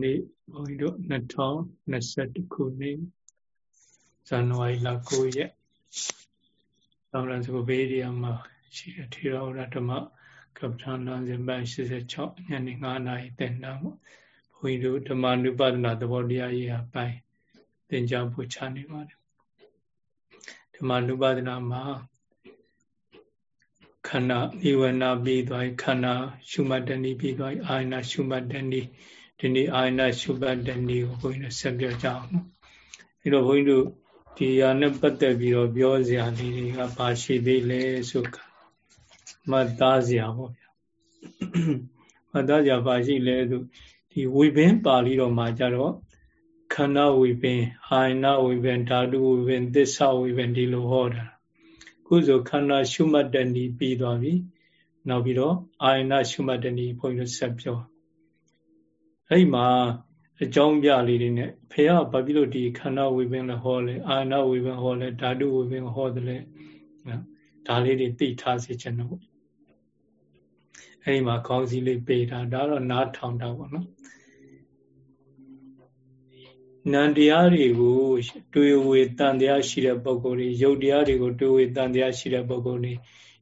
နေ့ဘုန်းကြီးတို့2021ခုနှစ်ဇန်နဝါရီလ9ရက်သောရစကိုဘေးရီယာမှာရှိတဲ့ထေရဝါဒဓမ္မကပ္ပဌာနဇင်ပိုင်း86ညနေ9နာရီတင်တာပေါ့ဘုန်းကြီးတို့ဓမ္မနုပဒနာသဘောတရားရေးအပိုင်းသင်ကြားပို့ချနေပါတယ်ဓမ္မနုပဒနာမှာခန္ဓာဤဝနာပြီးသွားခန္ဓာရှုမှတ်တနည်းပြီးသွားအာယနာရှုမှတ်တနည်း ဒီနေ့အာယနာရှုပတ်တဲ့နေ့ကိုဘုန်းကြီးတို့ဆက်ပြောကြအောင်နော်အဲတော့ဘုန်းကြီးတို့ဒီဟာနဲ့ပတ်သက်ပြီးတော့ပြောစရာလေးတွေကဘာရှိသေးလဲဆိုကမှတ်သားစရာပေါ့ဗျာမှတ်သားစရာဘာရှိလဲဆိုဒီဝိပင်းပါဠိတော်မှာကြတော့ခန္ဓာဝိပင်းအာယနာဝိပင်းဓာတုဝိပင်းသစ္စာဝိပင်းဒီလိုဟောတာခုဆိုခန္ဓာရှုမှတ်တဲ့နေ့ပြီးသွားပြီနောက်ပြီးတော့အာယနာရှုမှတ်တဲ့နေ့ဘုန်းကြီးတို့ဆက်ပြော အဲ့မှာအကြောင်းပြလေးတွေနဲ့ဖေကဘာဖြစ်လို့ဒီခန္ဓာဝိပင်လဲဟောလဲအာနာဝိပင်ဟောလဲဓာတုဝိပင်ဟောတယ်လဲနော်ဒါလေးတွေသိထားစေချင်တော့အဲ့ဒီမှာခေါင်းစည်းလေးပေးတာဒါတော့နားထောင်တာပေါ့နော်နန္တရားတွေကိုတွေ့ဝေတန်တရားရှိတဲ့ပုံကိုယ်တွေယုတ်တရားတွေကိုတွေ့ဝေတန်တရားရှိတဲ့ပုံကိုယ်တွေ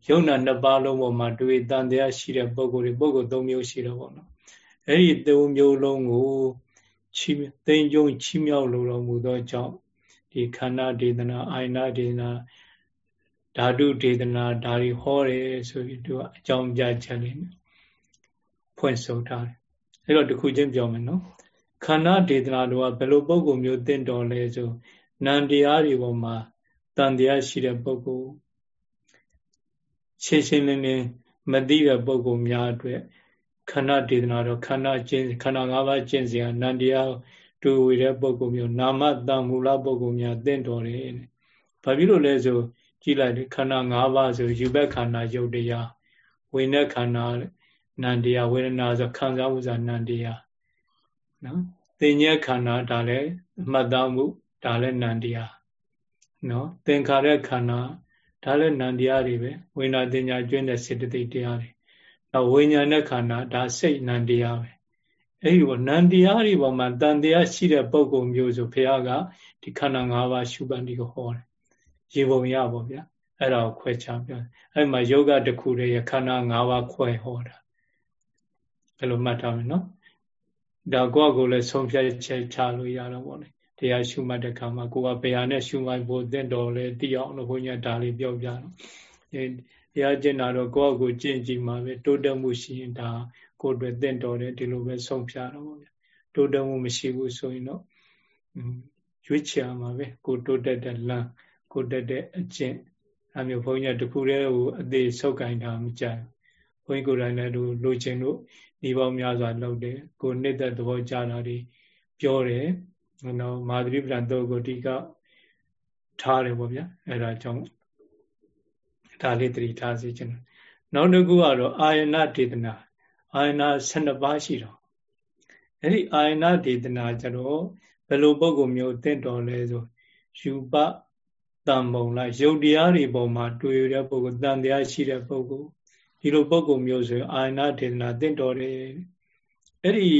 ယုံနာနှစ်ပါးလုံးပေါ်မှာတွေ့တန်တရားရှိတဲ့ပုံကိုယ်တွေပုံကိုယ်၃မျိုးရှိတော့ပေါ့နော် အဲ့ဒီသုံးမျိုးလုံးကိုချီသိမ့်ကျုံချီမြောက်လိုတော်မူသောကြောင့်ဒီခန္ဓာဒေသနာအာယနာဒေသနာဓာတုဒေသနာဒါတွေဟောတယ်ဆိုပြီးသူကအကြောင်းပြချက်လေးနဲ့ဖွင့်ဆိုထားတယ်အဲ့တော့တခုချင်းပြောမယ်နော်ခန္ဓာဒေသနာတို့ကဘယ်လိုပုံကုမျိုးတင့်တော်လဲဆိုနန္တရားတွေပေါ်မှာတန်တရားရှိတဲ့ပုံကုရှင်းရှင်းလင်းလင်းမသိတဲ့ပုံကုများအတွက် ခန္ဓာဒေသနာတော့ခန္ဓာကျင့်ခန္ဓာ၅ပါးကျင့်စဉ်နန္တရားတူဝေတဲ့ပုဂ္ဂိုလ်မျိုးနာမတန်မူလပုဂ္ဂိုလ်များတင့်တော်တယ်။ဘာဖြစ်လို့လဲဆိုကြည့်လိုက်ခန္ဓာ၅ပါးဆိုယူဘက်ခန္ဓာယုတ်တရားဝိညာဉ်ခန္ဓာနန္တရားဝေဒနာဆိုခံစားမှုစာနန္တရားနော်သင်ញက်ခန္ဓာဒါလည်းအမှတ်သားမှုဒါလည်းနန္တရားနော်သင်္ခါရခန္ဓာဒါလည်းနန္တရားတွေပဲဝိညာဉ်တင်ညာကျွင်းတဲ့စေတသိက်တရားတွေ နောက်ဝိညာဉ်နဲ့ခန္ဓာဒါစိတ်နံတရားပဲအဲ့ဒီဘောနံတရားတွေပေါ်မှာတန်တရားရှိတဲ့ပုံကုမျိုးဆိုဘုရားကဒီခန္ဓာ၅ပါးရှုပန်ဒီကိုဟောတယ်ရေပုံရပါဗျာအဲ့ဒါကိုခွဲခြားပြောအဲ့မှာယောဂတစ်ခုတည်းရခန္ဓာ၅ပါးခွဲဟောတာအဲ့လိုမှတ်ထားမယ်နော်ဒါကိုယ့်ကိုယ်လည်းဆုံးဖြတ်ချက်ချလို့ရတော့ဗောလေတရားရှုမှတ်တဲ့ခါမှာကိုယ်ကဘယ်ဟာနဲ့ရှုမှတ်ဖို့တင့်တော်လဲသိအောင်လို့ဘုန်းကြီးဒါလေးပြောပြတော့ တရားကျင့်တာတော့ကိုယ့်အကိုကျင့်ကြည့်မှာပဲတိုးတက်မှုရှိရင်ဒါကိုယ်အတွက်တင့်တော်တယ်ဒီလိုပဲဆုံးဖြတ်တော့ဗျာတိုးတက်မှုမရှိဘူးဆိုရင်တော့ရွေးချယ်မှာပဲကိုတိုးတက်တဲ့လမ်းကိုတက်တဲ့အကျင့်အမျိုးဘုန်းကြီးတခုတည်းကိုအသေးဆုပ်ကင်တာမကြဘူးဘုန်းကြီးကိုယ်တိုင်လည်းတို့လိုချင်လို့ဒီပေါင်းများစွာလုပ်တယ်ကိုနှစ်သက်သဘောကြတာတွေပြောတယ်နော်မာသရိပ္ပံတော့ကိုဒီကထားတယ်ပေါ့ဗျာအဲဒါကြောင့် ဒါလေးသတိထားစေချင်တယ်နောက်တစ်ခုကတော့အာယနာဒေသနာအာယနာ12ပါးရှိတော့အဲ့ဒီအာယနာဒေသနာကျတော့ဘယ်လိုပုံကုမျိုးတင့်တော်လဲဆိုယူပတံမုံလားယုတ်တရားတွေပေါ်မှာတွေ့ရတဲ့ပုဂ္ဂိုလ်တန်တရားရှိတဲ့ပုဂ္ဂိုလ်ဒီလိုပုဂ္ဂိုလ်မျိုးဆိုအာယနာဒေသနာတင့်တော်တယ်အဲ့ဒီ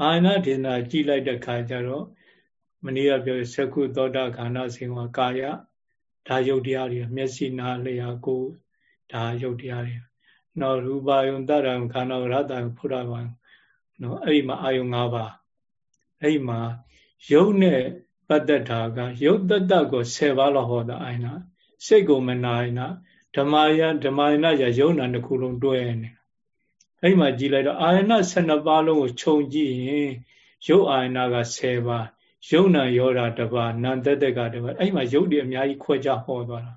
အာယနာဒေသနာကြည်လိုက်တဲ့ခါကျတော့မနေ့ကပြောသက္ခုသောတာခန္ဓာစဉ်ဝါကာယ ဒါယုတ်တရားတွေမျက်စိနာလျာကိုဒါယုတ်တရားတွေနော်ရူပါယုံတရံခန္ဓာရတံဖုရဝံနော်အဲ့ဒီမှာအာယုံ၅ပါးအဲ့ဒီမှာယုတ်နဲ့ပတ်သက်တာကယုတ်တတကို10ပါးလောက်ဟောတာအာယနာစိတ်ကိုမနာယနာဓမ္မယဓမ္မယနာရယုံနာတစ်ခုလုံးတွဲနေအဲ့ဒီမှာကြည်လိုက်တော့အာယနာ12ပါးလုံးကိုခြုံကြည့်ရင်ယုတ်အာယနာက10ပါး ယုံနာရောတာတပါနန္တတကတပါအဲ့မှာယုတ်တွေအများကြီးခွဲခြားဟောသွားတာ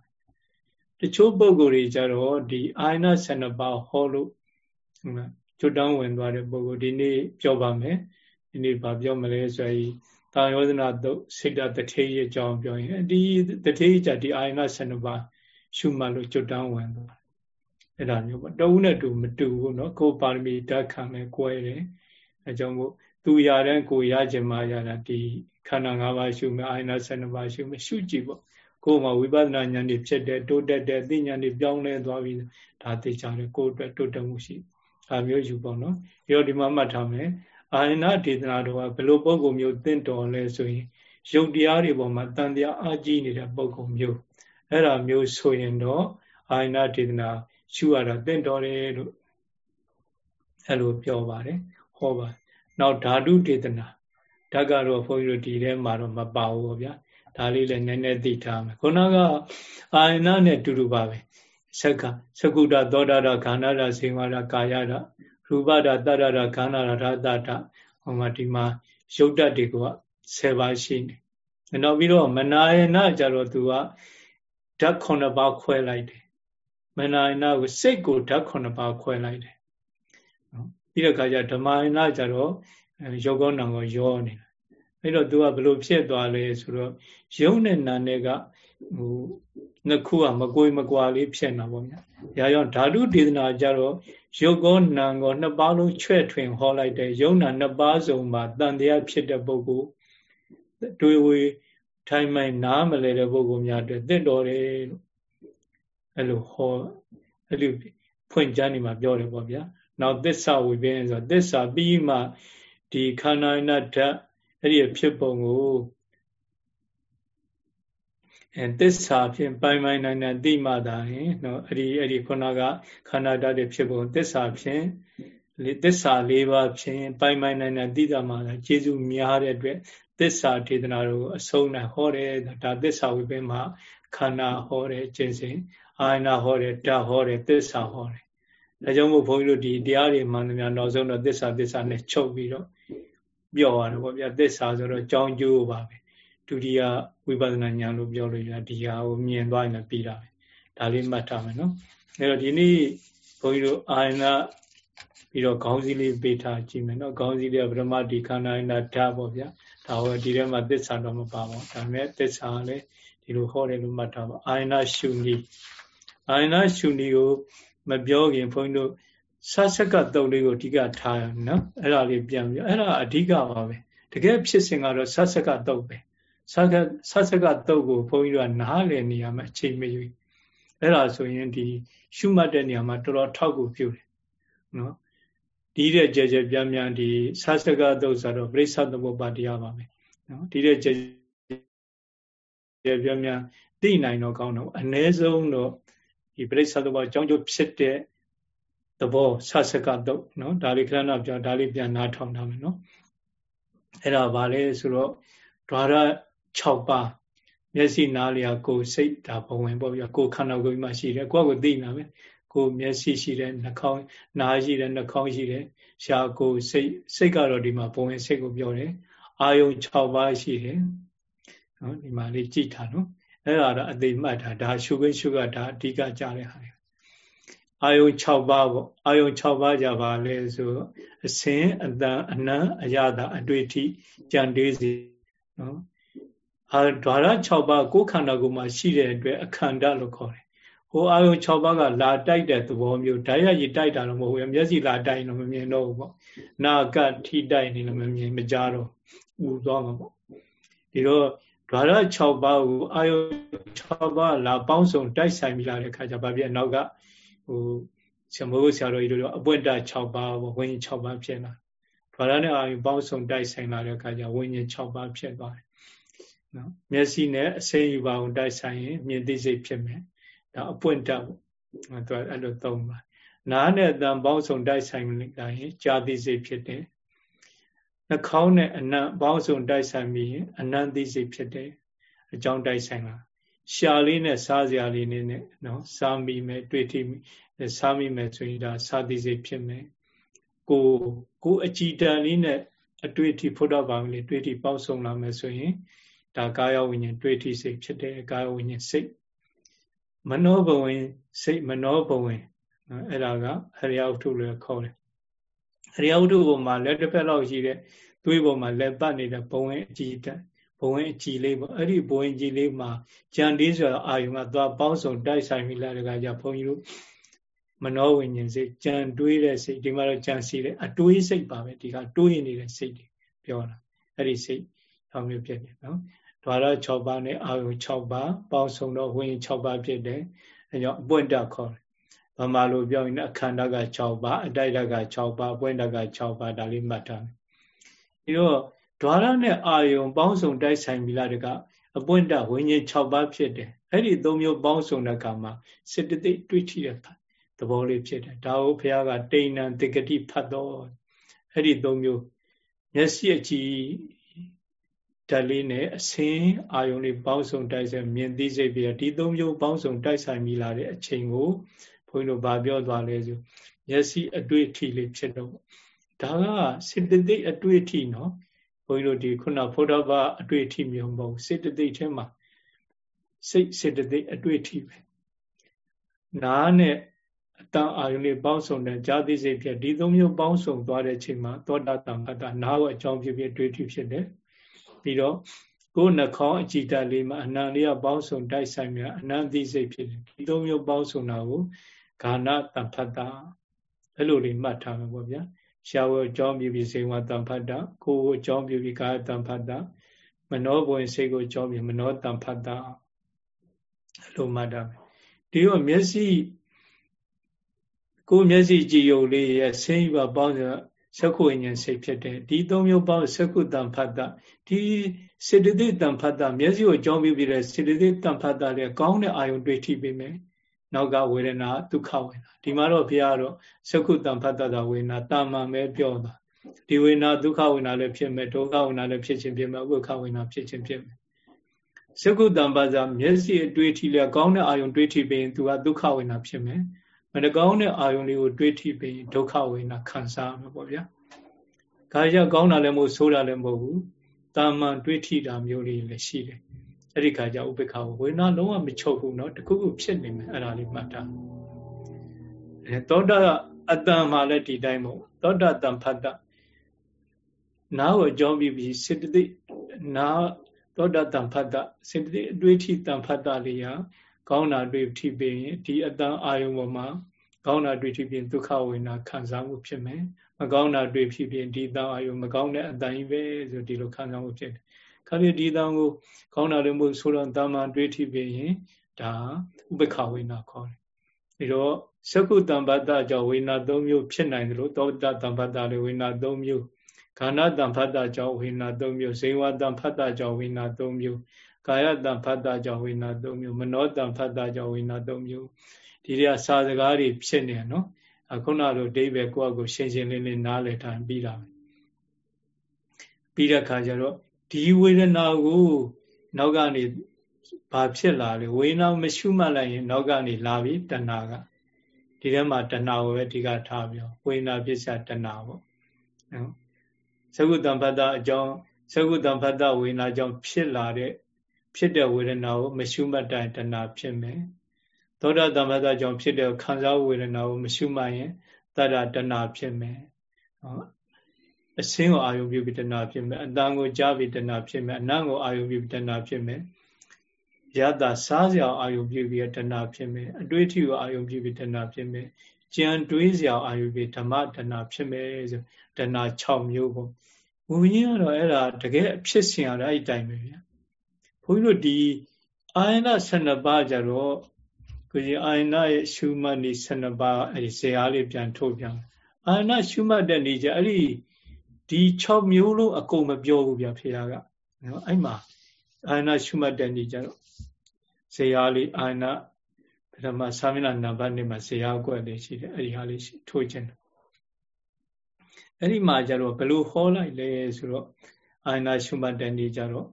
တချို့ပုံကိုယ်တွေကြတော့ဒီအာယနာ12ပါးဟောလို့ဟုတ်လားကျွတ်တောင်းဝင်သွားတဲ့ပုံကိုဒီနေ့ပြောပါမယ်ဒီနေ့ဗာပြောမလဲဆိုရင်တာယောဇနာတုတ်စိတ်တတထေရအကြောင်းပြောရင်ဒီတထေရကြဒီအာယနာ12ပါးရှုမှတ်လို့ကျွတ်တောင်းဝင်သွားအဲ့ဒါမျိုးပေါ့တဝုနဲ့တူမတူဘူးเนาะကိုပါရမီဓာတ်ခံလဲကွဲတယ်အဲကြောင့်မို့သူရတဲ့ကိုရခြင်းမှရတာဒီ ခန္ဓာ၅ပါးရှုမယ်အာယနာ12ပါးရှုမယ်ရှုကြည့်ပေါ့ကိုယ်မှာဝိပဿနာဉာဏ်တွေဖြစ်တဲ့တိုးတက်တဲ့သိဉာဏ်တွေပြောင်းလဲသွားပြီးဒါသိကြတယ်ကိုယ်အတွက်တိုးတက်မှုရှိဒါမျိုးယူပေါ့နော်ပြီးတော့ဒီမှာမှတ်ထားမယ်အာယနာဒေသနာတော်ကဘယ်လိုပုံကုမျိုးတင့်တော်လဲဆိုရင်ရုပ်တရားတွေပေါ်မှာတန်တရားအကြီးနေတဲ့ပုံကုမျိုးအဲ့ဒါမျိုးဆိုရင်တော့အာယနာဒေသနာရှုရတာတင့်တော်တယ်လို့အဲ့လိုပြောပါတယ်ဟောပါနောက်ဓာတုဒေသနာ ဓာတ်ကတော့ဘုန်းကြီးတို့ဒီထဲမှာတော့မပါဘူးပေါ့ဗျာဒါလေးလည်းနည်းနည်းသိထားမယ်ခုနကအာယနာနဲ့တူတူပါပဲသက္ကသကုတသောတာရခန္ဓာရစေဝါရကာယရရူပဒတရရခန္ဓာရရတတဟိုမှာဒီမှာရုပ်တတ်တွေက10ပါးရှိနေနောက်ပြီးတော့မနာယနာကြတော့သူကဓာတ်9ပါးခွဲလိုက်တယ်မနာယနာကိုစိတ်ကိုဓာတ်9ပါးခွဲလိုက်တယ်နော်ပြီးတဲ့အခါကျဓမ္မယနာကြတော့ ရုပ်ကောနာကိုရောနေတာအဲ့တော့သူကဘလို့ဖြစ်သွားလဲဆိုတော့ယုံနဲ့နာနဲ့ကဟိုနှစ်ခုကမကွေမကွာလေးဖြစ်နေတာပေါ့ဗျာ။ဒါကြောင့်ဓာတုဒေသနာကြတော့ရုပ်ကောနာကောနှစ်ပါးလုံးချဲ့ထွင်ဟောလိုက်တဲ့ယုံနာနှစ်ပါးစုံမှာတန်တရားဖြစ်တဲ့ပုဂ္ဂိုလ်တွေဝေထိုင်မိုင်နားမလဲတဲ့ပုဂ္ဂိုလ်များအတွက်တင့်တော်တယ်လို့အဲ့လိုဟောအဲ့လိုဖွင့်ကြနေမှာပြောတယ်ပေါ့ဗျာ။နောက်သစ္စာဝိပင်းဆိုသစ္စာပြီးမှ ဒီခန္ဓာနာဓာတ်အဲ့ဒီဖြစ်ပုံကိုအဲသစ္စာဖြင့်ပိုင်ပိုင်နိုင်နိုင်သိမှသာရင်နော်အဲ့ဒီအဲ့ဒီခုနကခန္ဓာဓာတ်တွေဖြစ်ပုံသစ္စာဖြင့်သစ္စာ၄ပါးဖြင့်ပိုင်ပိုင်နိုင်နိုင်သိတာမှသာကျေစုများတဲ့အတွက်သစ္စာဒေသနာတို့အဆုံးနဲ့ဟောတယ်ဒါသစ္စာဝိပင်မှာခန္ဓာဟောတယ်ကျင့်စဉ်အာယနာဟောတယ်ဓာတ်ဟောတယ်သစ္စာဟောတယ်ဒါကြောင့်မို့ဘုန်းကြီးတို့ဒီတရားတွေမှန်သမျှနောက်ဆုံးတော့သစ္စာသစ္စာနဲ့ချုပ်ပြီးတော့ ပြောရတယ်ပေါ့ဗျာသစ္စာဆိုတော့ကြောင်းကျိုးပါပဲဒုတိယဝိပဿနာဉာဏ်လို့ပြောလို့ရဒီဟာကိုမြင်သွားရင်လည်းပြီးတာပဲဒါလေးမှတ်ထားမယ်နော်အဲတော့ဒီနေ့ဘုန်းကြီးတို့အာယနာပြီးတော့ခေါင်းစည်းလေးပေးထားကြည့်မယ်နော်ခေါင်းစည်းလေးကဗြဟ္မတိခန္ဓာနာဓာတ်ပေါ့ဗျာဒါဟောဒီထဲမှာသစ္စာတော့မပါပါဘူးဒါပေမဲ့သစ္စာလည်းဒီလိုဟောတယ်လို့မှတ်ထားပါအာယနာရှုနည်းအာယနာရှုနည်းကိုမပြောခင်ဘုန်းကြီးတို့ ဆဆက်ကတုတ်လေးကိုအဓိကထားရနော်အဲ့ဒါလေးပြန်ပြီးအဲ့ဒါအဓိကပါပဲတကယ်ဖြစ်စဉ်ကတော့ဆဆက်ကတုတ်ပဲဆဆက်ကဆဆက်ကတုတ်ကိုဘုန်းကြီးတို့ကနားလည်နေရမှာအချိန်မရွေးအဲ့ဒါဆိုရင်ဒီရှုမှတ်တဲ့နေရာမှာတော်တော်ထောက်ကူပြုတယ်နော်ဒီတဲ့ကြဲကြဲပြန်းပြန်းဒီဆဆက်ကတုတ်ဆိုတော့ပြိဿသမုပ္ပါတရားပါပဲနော်ဒီတဲ့ကြဲကြဲပြန်းပြန်းသိနိုင်တော့ကောင်းတော့အ ਨੇ ဆုံးတော့ဒီပြိဿသမုပ္ပါအကြောင်းကျိုးဖြစ်တဲ့ သဘောဆဆကတော့နော်ဒါလေးခဏပြောဒါလေးပြန်နားထောင်ထားမယ်နော်အဲ့ဒါဗာလဲဆိုတော့ဓာရ6ပါးမျက်စိနားလျာကိုယ်စိတ်ဒါဘဝင်ပေါ့ဗျာကိုယ်ခန္ဓာကိုယ်မှာရှိတယ်ကိုယ့်ကိုသိနာပဲကိုယ်မျက်စိရှိတယ်နှာခေါင်းနားရှိတယ်နှာခေါင်းရှိတယ်ရှားကိုယ်စိတ်စိတ်ကတော့ဒီမှာဘဝင်စိတ်ကိုပြောတယ်အာယုံ6ပါးရှိတယ်နော်ဒီမှာလေးကြည့်ထားနော်အဲ့ဒါတော့အသိမှတ်တာဒါရှုခွင့်ရှုကဒါအဓိကကြားတဲ့ဟာ အာယုံ6ပါးပေါ့အာယုံ6ပါးကြပါလဲဆိုအစင်အတန်အနံအရတာအတွေ့အထိကြံတေးစီနော်အာဓာရ6ပါးကိုယ်ခန္ဓာကိုယ်မှာရှိတဲ့အတွက်အခန္ဓာလို့ခေါ်တယ်ဟိုအာယုံ6ပါးကလာတိုက်တဲ့သဘောမျိုးဓာရကြီးတိုက်တာတော့မဟုတ်ဘူးမျက်စိလာတိုက်တော့မမြင်တော့ဘူးပေါ့နာကထိတိုက်နေလည်းမမြင်မကြားတော့ဥသွားမှာပေါ့ဒီတော့ဓာရ6ပါးကိုအာယုံ6ပါးလာပေါင်းစုံတိုက်ဆိုင်ပြီးလာတဲ့ခါကျဘာဖြစ်နောက်ကဟို ဆရာမိုးဆရာတော်ကြီးတို့အပွင့်တ6ပါးပေါ့ဝိညာဉ်6ပါးဖြစ်လာဓာရနဲ့အာယုပေါင်းစုံတိုက်ဆိုင်လာတဲ့အခါကျဝိညာဉ်6ပါးဖြစ်သွားတယ်နော်မျက်စိနဲ့အစိမ်းယူပါအောင်တိုက်ဆိုင်ရင်မြင်သိစိတ်ဖြစ်မယ်ဒါအပွင့်တပေါ့သူအဲ့လိုသုံးပါနားနဲ့အတန်ပေါင်းစုံတိုက်ဆိုင်လာရင်ကြာသိစိတ်ဖြစ်တယ်နှာခေါင်းနဲ့အနံ့ပေါင်းစုံတိုက်ဆိုင်ပြီးရင်အနံ့သိစိတ်ဖြစ်တယ်အကြောင်းတိုက်ဆိုင်လာ ရှာလေးနဲ့စားစရာလေးနဲ့နော်စားမိမယ်တွေ့ထိစားမိမယ်ဆိုရင်ဒါစားသိစိတ်ဖြစ်မယ်ကိုကိုအကြည်တန်လေးနဲ့အတွေ့အထိဖုဒ္ဓဘာဝလေးတွေ့ထိပေါက်ဆုံးလာမယ်ဆိုရင်ဒါကာယဝိညာဉ်တွေ့ထိစိတ်ဖြစ်တယ်ကာယဝိညာဉ်စိတ်မနောဘဝင်စိတ်မနောဘဝင်အဲ့ဒါကအရိယဝတ္ထုလို့ခေါ်တယ်အရိယဝတ္ထုပေါ်မှာလက်တစ်ဖက်လောက်ရှိတဲ့သွေးပေါ်မှာလက်ပတ်နေတဲ့ဘဝင်အကြည်တန် ဘဝင်အကြည်လေးပေါ့အဲ့ဒီဘဝင်ကြည်လေးမှာကြံသေးဆိုတော့အာယုံကသွားပေါင်းစုံတိုက်ဆိုင်ပြီးလာတဲ့ကကြဘုန်းကြီးတို့မနောဝိညာဉ်စိတ်ကြံတွေးတဲ့စိတ်ဒီမှာတော့ကြံစီတဲ့အတွေးစိတ်ပါပဲဒီကတွေးနေတဲ့စိတ်တွေပြောတာအဲ့ဒီစိတ်အောင်မျိုးဖြစ်တယ်နော်ဓာရ6ပါးနဲ့အာယုံ6ပါးပေါင်းစုံတော့ဝိညာဉ်6ပါးဖြစ်တယ်အဲကြောင့်အပွင့်တခေါ်တယ်ဗမာလိုပြောရင်အခန္ဓာက6ပါးအတိုက်တက6ပါးအပွင့်တက6ပါးဒါလေးမှတ်ထားမယ်ဒီတော့ ဓာရနဲ့အာယုံပေါင်းစုံတိုက်ဆိုင်ပြီလားတကအပွင့်တဝိညာဉ်6ပါးဖြစ်တယ်အဲ့ဒီ၃မျိုးပေါင်းစုံတဲ့အခါမှာစေတသိက်တွေ့ထိတဲ့သဘောလေးဖြစ်တယ်ဒါကိုဘုရားကတိဏ္ဏတေကတိဖတ်တော့အဲ့ဒီ၃မျိုးမျက်စိအကြည့်ဓာတ်လေးနဲ့အစင်းအာယုံလေးပေါင်းစုံတိုက်ဆိုင်မြင်သိစိတ်ပြီးဒီ၃မျိုးပေါင်းစုံတိုက်ဆိုင်မိလာတဲ့အချိန်ကိုဘုန်းကြီးတို့ဗာပြောသွားလဲဆိုမျက်စိအတွေ့အထိလေးဖြစ်တော့ဒါကစေတသိက်အတွေ့အထိနော် ဘုန်းကြီးတို့ဒီခုနဖုဒ္ဓဘာအတွေ့အထိမျိုးမဟုတ်စေတသိက်ထဲမှာစိတ်စေတသိက်အတွေ့အထိပဲနားနဲ့အတန်အာယုန်လေးပေါင်းစုံတဲ့ဇာတိစိတ်ဖြစ်ဒီသုံးမျိုးပေါင်းစုံသွားတဲ့အချိန်မှာသောတာတံဖတ်တာနားကိုအကြောင်းဖြစ်ဖြစ်တွေ့ထိဖြစ်တယ်ပြီးတော့ကိုယ်နှခေါင်းအကြည်တက်လေးမှာအနံလေးကပေါင်းစုံတိုက်ဆိုင်မြအနံသိစိတ်ဖြစ်တယ်ဒီသုံးမျိုးပေါင်းစုံတာကိုဂါဏတံဖတ်တာအဲ့လိုလေးမှတ်ထားမှာပေါ့ဗျာ ရှားဝအကြောင်းပြုပြီးစေဝတံဖတ်တာကိုယ်ကိုအကြောင်းပြုပြီးကာယတံဖတ်တာမနောဘဝင်စိတ်ကိုအကြောင်းပြုမနောတံဖတ်တာအဲ့လိုမှတ်တာဒီတော့မျက်စိကိုယ်မျက်စိကြည်ယုံလေးရဲ့ဆင်းရဲပေါင်းစသက္ခုဝိညာဉ်စိတ်ဖြစ်တယ်ဒီသုံးမျိုးပေါင်းသက္ခုတံဖတ်တာဒီစေတသိက်တံဖတ်တာမျက်စိကိုအကြောင်းပြုပြီးတဲ့စေတသိက်တံဖတ်တာလည်းကောင်းတဲ့အာယုံတွေ့ထိပေးမယ် နောက်ကဝေဒနာဒုက္ခဝေဒနာဒီမှာတော့ဘုရားတော့သက္ခုတံဖတ်တာဝေဒနာတာမန်ပဲပြောတာဒီဝေဒနာဒုက္ခဝေဒနာလည်းဖြစ်မယ်ဒုက္ခဝေဒနာလည်းဖြစ်ခြင်းဖြစ်မယ်ဥပ္ပခဝေဒနာဖြစ်ခြင်းဖြစ်မယ်သက္ခုတံပါဇာမျက်စိအတွေ့အထိလည်းကောင်းတဲ့အာယုံတွေ့ထိပြီးရင်သူကဒုက္ခဝေဒနာဖြစ်မယ်မတကောင်းတဲ့အာယုံလေးကိုတွေးထိပြီးဒုက္ခဝေဒနာခံစားမှာပေါ့ဗျာ။ခါရကောင်းတာလည်းမဟုတ်ဆိုးတာလည်းမဟုတ်ဘူး။တာမန်တွေးထိတာမျိုးလေးလည်းရှိတယ်။ အဲ့ဒီခါကျဥပေက္ခဝေဒနာလုံးဝမချုပ်ဘူးเนาะတခုခုဖြစ်နေမယ်အဲ့ဒါလေးမှတ်တာ။အဲသောတာအတန်မှလည်းဒီတိုင်းမဟုတ်သောတာတံဖတ်တာနာကိုအကြောင်းပြပြီးစေတသိက်နာသောတာတံဖတ်တာစေတသိက်အတွေ့အထိတံဖတ်တာလေးဟာကောင်းတာတွေ့ထိပင်ဒီအတန်အာယုံပေါ်မှာကောင်းတာတွေ့ထိပင်ဒုက္ခဝေဒနာခံစားမှုဖြစ်မယ်မကောင်းတာတွေ့ဖြစ်ပြင်ဒီတန်အာယုံမကောင်းတဲ့အတန်ကြီးပဲဆိုဒီလိုခံစားမှုဖြစ်တယ် ခါရီဒီတန်ကိုကောင်းတာလည်းမဟုတ်ဆိုတော့တာမန်တွေ့ထိပင်ရင်ဒါဥပ္ပခဝေဒနာခေါ်တယ်ပြီးတော့သက္ကုတံပတ္တကြောင့်ဝေဒနာ၃မျိုးဖြစ်နိုင်တယ်လို့သောတတံပတ္တလည်းဝေဒနာ၃မျိုးခန္ဓာတံဖတ်တာကြောင့်ဝေဒနာ၃မျိုးဇေဝတံဖတ်တာကြောင့်ဝေဒနာ၃မျိုးကာယတံဖတ်တာကြောင့်ဝိညာ၃မျိုးမနောတံဖတ်တာကြောင့်ဝိညာ၃မျိုးဒီတွေကစာစကားတွေဖြစ်နေနော်အခုနလိုဒိဗေကိုယ့်အကိုရှင်းရှင်းလင်းလင်းနားလည်ထားပြီးတာပဲပြီးတဲ့ခါကျတော့ ဒီဝေဒနာကို နောက်ကနေဘာဖြစ်လာလဲဝေဒနာမရှုမှတ်လိုက်ရင် နောက်ကနေလာပြီတဏှာကဒီထဲမှာတဏှာကိုပဲအဓိကထားပြောဝေဒနာဖြစ်စတဏှာပေါ့နော်သကုတ္တံဖတ်တာအကြောင်းသကုတ္တံဖတ်တာဝေဒနာကြောင့်ဖြစ်လာတဲ့ဖြစ်တဲ့ဝေဒနာကိုမရှုမှတ်တိုင်းတဏှာဖြစ်မယ်သောတာတမ္ပတကြောင့်ဖြစ်တဲ့ခံစားဝေဒနာကိုမရှုမှတ်ရင်တတ္တတဏှာဖြစ်မယ်နော် အစင်းကိုအာယုပြုပြီးတဏှာဖြစ်မယ်အတန်ကိုကြားပြီးတဏှာဖြစ်မယ်အနံ့ကိုအာယုပြုပြီးတဏှာဖြစ်မယ်ရတာစားစရာအာယုပြုပြီးတဏှာဖြစ်မယ်အတွေးထီကိုအာယုပြုပြီးတဏှာဖြစ်မယ်ကြံတွေးစရာအာယုပြီးဓမ္မတဏှာဖြစ်မယ်ဆိုတဏှာ6မျိုးပေါ့ဘုရင်ကတော့အဲ့ဒါတကယ်အဖြစ်စင်ရတဲ့အဲ့တိုင်းပဲဗျာဘုန်းကြီးတို့ဒီအာယနာ12ပါးကြတော့ကိုကြီးအာယနာရဲ့ရှုမှတ်နေ12ပါးအဲဒီဇေအားလေးပြန်ထုတ်ပြန်အာယနာရှုမှတ်တဲ့နေကြအဲ့ဒီ ဒီ6မျိုးလုံးအကုန်မပြောဘူးဗျဖေကနော်အဲ့မှာအာယနာရှုမှတ်တဲ့နေကြတော့ဇေအားလေးအာယနာပထမသာမဏနံပါတ်နေမှာဇေအားကွက်လေးရှိတယ်အဲ့ဒီဟာလေးထုတ်ခြင်းအဲ့ဒီမှာကြတော့ဘယ်လိုဟောလိုက်လဲဆိုတော့အာယနာရှုမှတ်တဲ့နေကြတော့